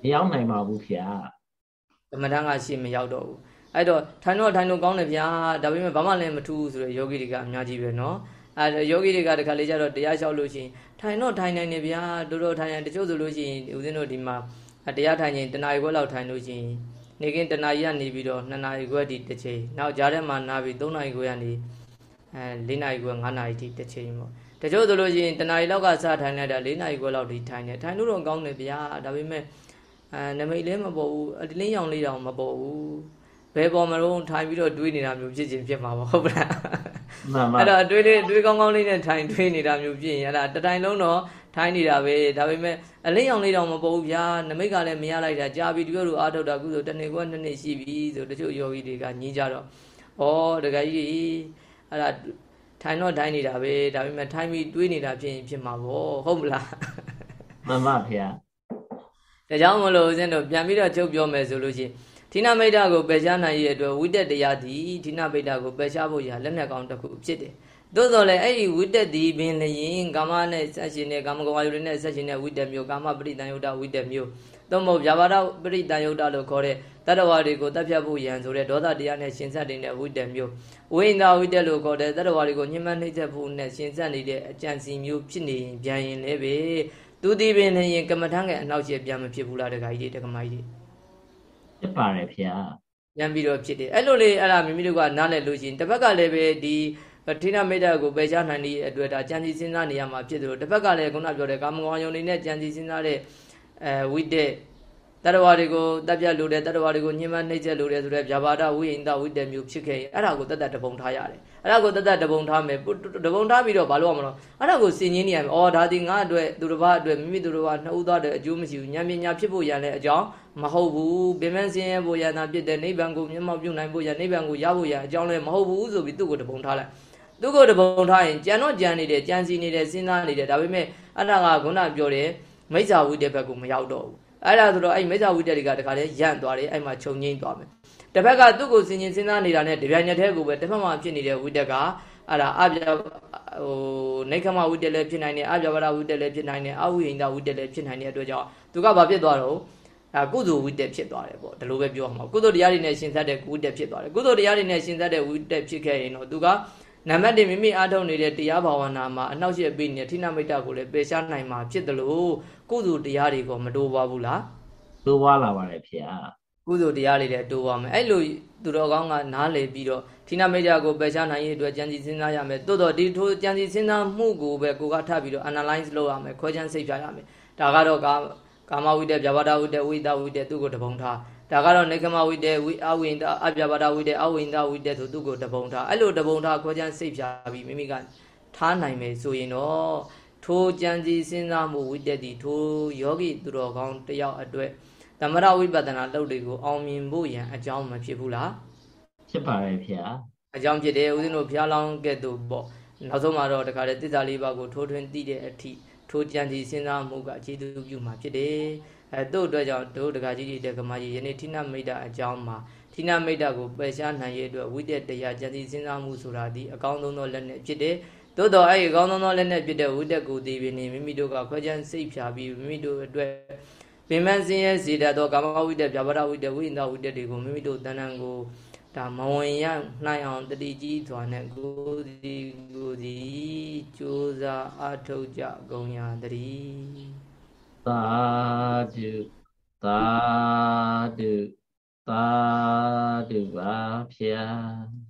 မရောက်နိုင်ပါဘူးခင်ဗျာကမ္မထံကရှိမရောက်တော့ဘူး အဲ့တော့ထိုင်တော့ထိုင်တော့ကောင်းတယ်ဗျာဒါပေမဲ့ဘာမှလည်းမထူးဆိုတော့ယောဂီတွေကအများကြီးပဲနော်အဲယောဂီတွေကတခါလေကျတော့တရားလျှောက်လို့ရှိရင်ထိုင်တော့ထိုင်နိုင်တယ်ဗျာတို့တော့ထိုင်နိုင်တချို့ဆိုလို့ရှိရင်ဦးဇင်းတို့ဒီမှာတရားထိုင်ရင်တနာရီခွဲလောက်ထိုင်လို့ရှိရင်နေကင်းတနာရီကနေပြီးတော့2နာရီခွဲတိတစ်ချိန်နောက်ကြားထဲမှာနာပြီး3နာရီခွဲကနေအဲ4နာရီခွဲ5နာရီတိတစ်ချိန်ပေါ့တချို့ဆိုလို့ရှိရင်တနာရီလောက်ကစထိုင်လိုက်တာ4နာရီခွဲလောက်တိထိုင်တယ်ထိုင်လို့တော့ကောင်းတယ်ဗျာဒါပေမဲ့အဲနမိတ်လည်းမပေါ်ဘူးအတလင်းရောင်လေးတောင်မပေါ်ဘူး ဘယ်ပေါ်မှာတော့ထိုင်ပြီးတော့တွေးနေတာမျိုးဖြစ်ခြင်းဖြစ်မှာပေါ့ဟုတ်ပလားမှန်ပါအဲ့တော့တွေးလေးတွေးကောင်းကောင်းလေးနဲ့ထိုင်တွေးနေတာမျိုးဖြစ်ရင်အဲ့ဒါတတိုင်းလုံးတော့ထိုင်နေတာပဲဒါပေမဲ့အလေးအောင်လေးတောင်မပေါ်ဘူးဗျာနမိတ်ကလည်းမရလိုက်တာကြာပြီတပြောလို့အားထုတ်တာကုသိုလ်တနေ့ကွနှစ်နှစ်ရှိပြီဆိုတချို့ယောဂီတွေကညီးကြတော့ဩတကကြီးအဲ့ဒါထိုင်တော့ထိုင်နေတာပဲဒါပေမဲ့ထိုင်ပြီးတွေးနေတာဖြစ်ရင်ဖြစ်မှာပေါ့ဟုတ်မလားမှန်ပါဗျာဒါကြောင့်မလို့ဦးဇင်းတို့ပြန်ပြီးတော့ချုပ်ပြောမယ်ဆိုလို့ရှိရင် ဌိနမိတ်တာကိုပယ်ရှားနိုင်ရတဲ့အတွက်ဝိတက်တရားသည်ဌိနမိတ်တာကိုပယ်ရှားဖို့ရလက်နက်ကောင်းတစ်ခုဖြစ်တယ်။သို့တော်လည်းအဲ့ဒီဝိတက်သည်ပင်လျင်ကာမနဲ့ဆက်ရှင်တဲ့ကာမဂဝါယုတွေနဲ့ဆက်ရှင်တဲ့ဝိတက်မျိုးကာမပရိတန်ယုတ်တဝိတက်မျိုးသို့မဟုတ်ဗျာပါဒပရိတန်ယုတ်တလို့ခေါ်တဲ့တတ္တဝါတွေကိုတပ်ဖြတ်ဖို့ရန်ဆိုတဲ့ဒေါသတရားနဲ့ရှင်ဆက်နေတဲ့ဝိတက်မျိုးဝိညာဝိတက်လို့ခေါ်တဲ့တတ္တဝါတွေကိုညှဉ်းပန်းနှိမ့်ဆက်ဖို့နဲ့ရှင်ဆက်နေတဲ့အကြံစီမျိုးဖြစ်နေရင်ပြန်ရင်လည်းပဲသူဒီပင်လျင်ကမ္မထံကအနောက်ကျပြန်မဖြစ်ဘူးလားတခါကြီးတွေတခါမကြီးတွေ ဖြစ်ပါတယ်ဖေဟာပြန်ပြီးတော့ဖြစ်တယ်အဲ့လိုလေအဲ့ဒါမိမိတို့ကနားလည်လို့ရှိရင်တစ်ဘက်ကလည်းပဲဒီထိနာမိတ်တာကိုပယ်ချနိုင်တဲ့အတွက်ဒါကြံစီစဉ်းစားနေရမှာဖြစ်တယ်လို့တစ်ဘက်ကလည်းခုနပြောတဲ့ကာမဂုဏ်ယုံနေနဲ့ကြံစီစဉ်းစားတဲ့အဲဝိတက်တတဝါတွေကိုတက်ပြတ်လို့တဲ့တတဝါတွေကိုညှဉ်းပန်းနှိပ်စက်လို့တဲ့ဆိုတဲ့ဗျာပါဒဝိဟိန္ဒဝိတက်မျိုးဖြစ်ခဲ့ရင်အဲ့ဒါကိုတတ်တတ်တပုံထားရတယ် အဲ့ဒါကိုတတ်တတ်တပုံထားမယ်တပုံထားပြီးတော့ဘာလို့ရမလို့အဲ့ဒါကိုစင်ញင်းနေရမယ်အော်ဒါဒီငါအတွက်သူတစ်ပါးအတွက်မိမိသူတစ်ပါးနှစ်ဦးသားတဲ့အကျိုးမရှိဘူးဉာဏ်ပညာဖြစ်ဖို့ရန်တဲ့အကြောင်းမဟုတ်ဘူးပင်မစင်ရဖို့ရန်သာဖြစ်တဲ့နိဗ္ဗာန်ကိုမျက်မှောက်ပြုနိုင်ဖို့ရန်နိဗ္ဗာန်ကိုရဖို့ရန်အကြောင်းလည်းမဟုတ်ဘူးဆိုပြီးသူ့ကိုတပုံထားလိုက်သူ့ကိုတပုံထားရင်ကြံတော့ကြံနေတယ်ကြံစီနေတယ်စဉ်းစားနေတယ်ဒါပေမဲ့အဲ့ဒါကခုနပြောတယ်မိစ္ဆာဝိတ္တဘက်ကိုမရောက်တော့ဘူးအဲ့ဒါဆိုတော့အဲ့မိစ္ဆာဝိတ္တတွေကတခါတည်းရန့်သွားတယ်အဲ့မှာခြုံငိမ့်သွားမယ် တစ်ဖက်ကသူ့ကိုစင်ကျင်စဉ်းစားနေတာနဲ့တပြိုင်နက်တည်းကိုပဲတစ်ဖက်မှာဖြစ်နေတဲ့ဝိတ္တကအဲ့ဒါအပြဟိုနေကမဝိတ္တလည်းဖြစ်နိုင်တယ်အပြဘာဒဝိတ္တလည်းဖြစ်နိုင်တယ်အဝိဟိန္ဒဝိတ္တလည်းဖြစ်နိုင်တဲ့အတွက်ကြောင့်သူကဘာဖြစ်သွားတော့အဲကုသိုလ်ဝိတ္တဖြစ်သွားတယ်ပေါ့ဒီလိုပဲပြောမှာကုသိုလ်တရားတွေနဲ့ရှင်သက်တဲ့ဝိတ္တဖြစ်သွားတယ်ကုသိုလ်တရားတွေနဲ့ရှင်သက်တဲ့ဝိတ္တဖြစ်ခဲ့ရင်တော့သူကနံပါတ်1မိမိအားထုတ်နေတဲ့တရားဘာဝနာမှာအနှောက်အယှက်ပေးနေတဲ့ဌိနမိတ်တကိုလည်းပယ်ရှားနိုင်မှာဖြစ်တယ်လို့ကုသိုလ်တရားတွေကမတိုးပါဘူးလားတိုးပါလာပါတယ်ဖေဟာ ကုသိုလ်တရားတွေလည်းတိုးပါမယ်အဲ့လိုသူတော်ကောင်းကနားလည်ပြီးတော့ဌိနမိတ်တကိုပယ်ရှားနိုင်ရေးအတွက်ကြံစည်စဉ်းစားရမယ်တိုးတော့ဒီထိုကြံစည်စဉ်းစားမှုကိုပဲကိုကထပ်ပြီးတော့ analyze လုပ်ရမယ်ခွဲခြမ်းစိတ်ဖြာရမယ်ဒါကတော့ကာမဝိတ္တဗျာပါဒဝိတ္တဝိတဝိတ္တသူ့ကိုတပုံထားဒါကတော့နေကမဝိတ္တဝိအဝိန္ဒအဗျာပါဒဝိတ္တအဝိန္ဒဝိတ္တဆိုသူ့ကိုတပုံထားအဲ့လိုတပုံထားခွဲခြမ်းစိတ်ဖြာပြီးမိမိကထားနိုင်မယ်ဆိုရင်တော့ထိုကြံစီစဉ်းစားမှုဝိတ္တတိထိုယောဂီသူတော်ကောင်းတယောက်အတွက် သမရဝိပဿနာလုပ်တွေကိုအောင်မြင်ဖို့ရန်အကြောင်းမဖြစ်ဘူးလားဖြစ်ပါတယ်ဖေ။အကြောင်းဖြစ်တယ်ဦးဇင်းတို့ဘုရားလောင်းကဲ့သို့ပေါ့နောက်ဆုံးမှာတော့တခါတည်းသစ္စာလေးပါးကိုထိုးထွင်းသိတဲ့အထိထိုကြံစီစဉ်းစားမှုကအခြေသူပြုမှာဖြစ်တယ်အဲတို့အတွက်ကြောင့်တို့တက္ကကြီးတွေတက္ကမကြီးယနေ့ဌိနမိတ်တာအကြောင်းမှာဌိနမိတ်တာကိုပယ်ရှားနိုင်ရတဲ့ဝိတ္တတရားကြံစီစဉ်းစားမှုဆိုတာဒီအကောင်းဆုံးသောလက်နဲ့ဖြစ်တယ်သို့တော်အဲ့ဒီအကောင်းဆုံးသောလက်နဲ့ဖြစ်တဲ့ဝိတ္တကိုဒီပင်နေမိမိတို့ကခွဲခြမ်းစိတ်ဖြာပြီးမိမိတို့အတွက် ပင်မစင်းရဲစေတတ်သောကာမဝိတ္တဗျာပါဒဝိတ္တဝိညာဝိတ္တတွေကိုမိမိတို့တဏ္ဍာကိုဒါမဝင်ရနိုင်အောင်တတိကြီးစွာနဲ့ကိုယ်စီကိုယ်စီကြိုးစားအထုတ်ကြကုန်ရတည်းသာဓုသာဓုသာဓုပါဖျား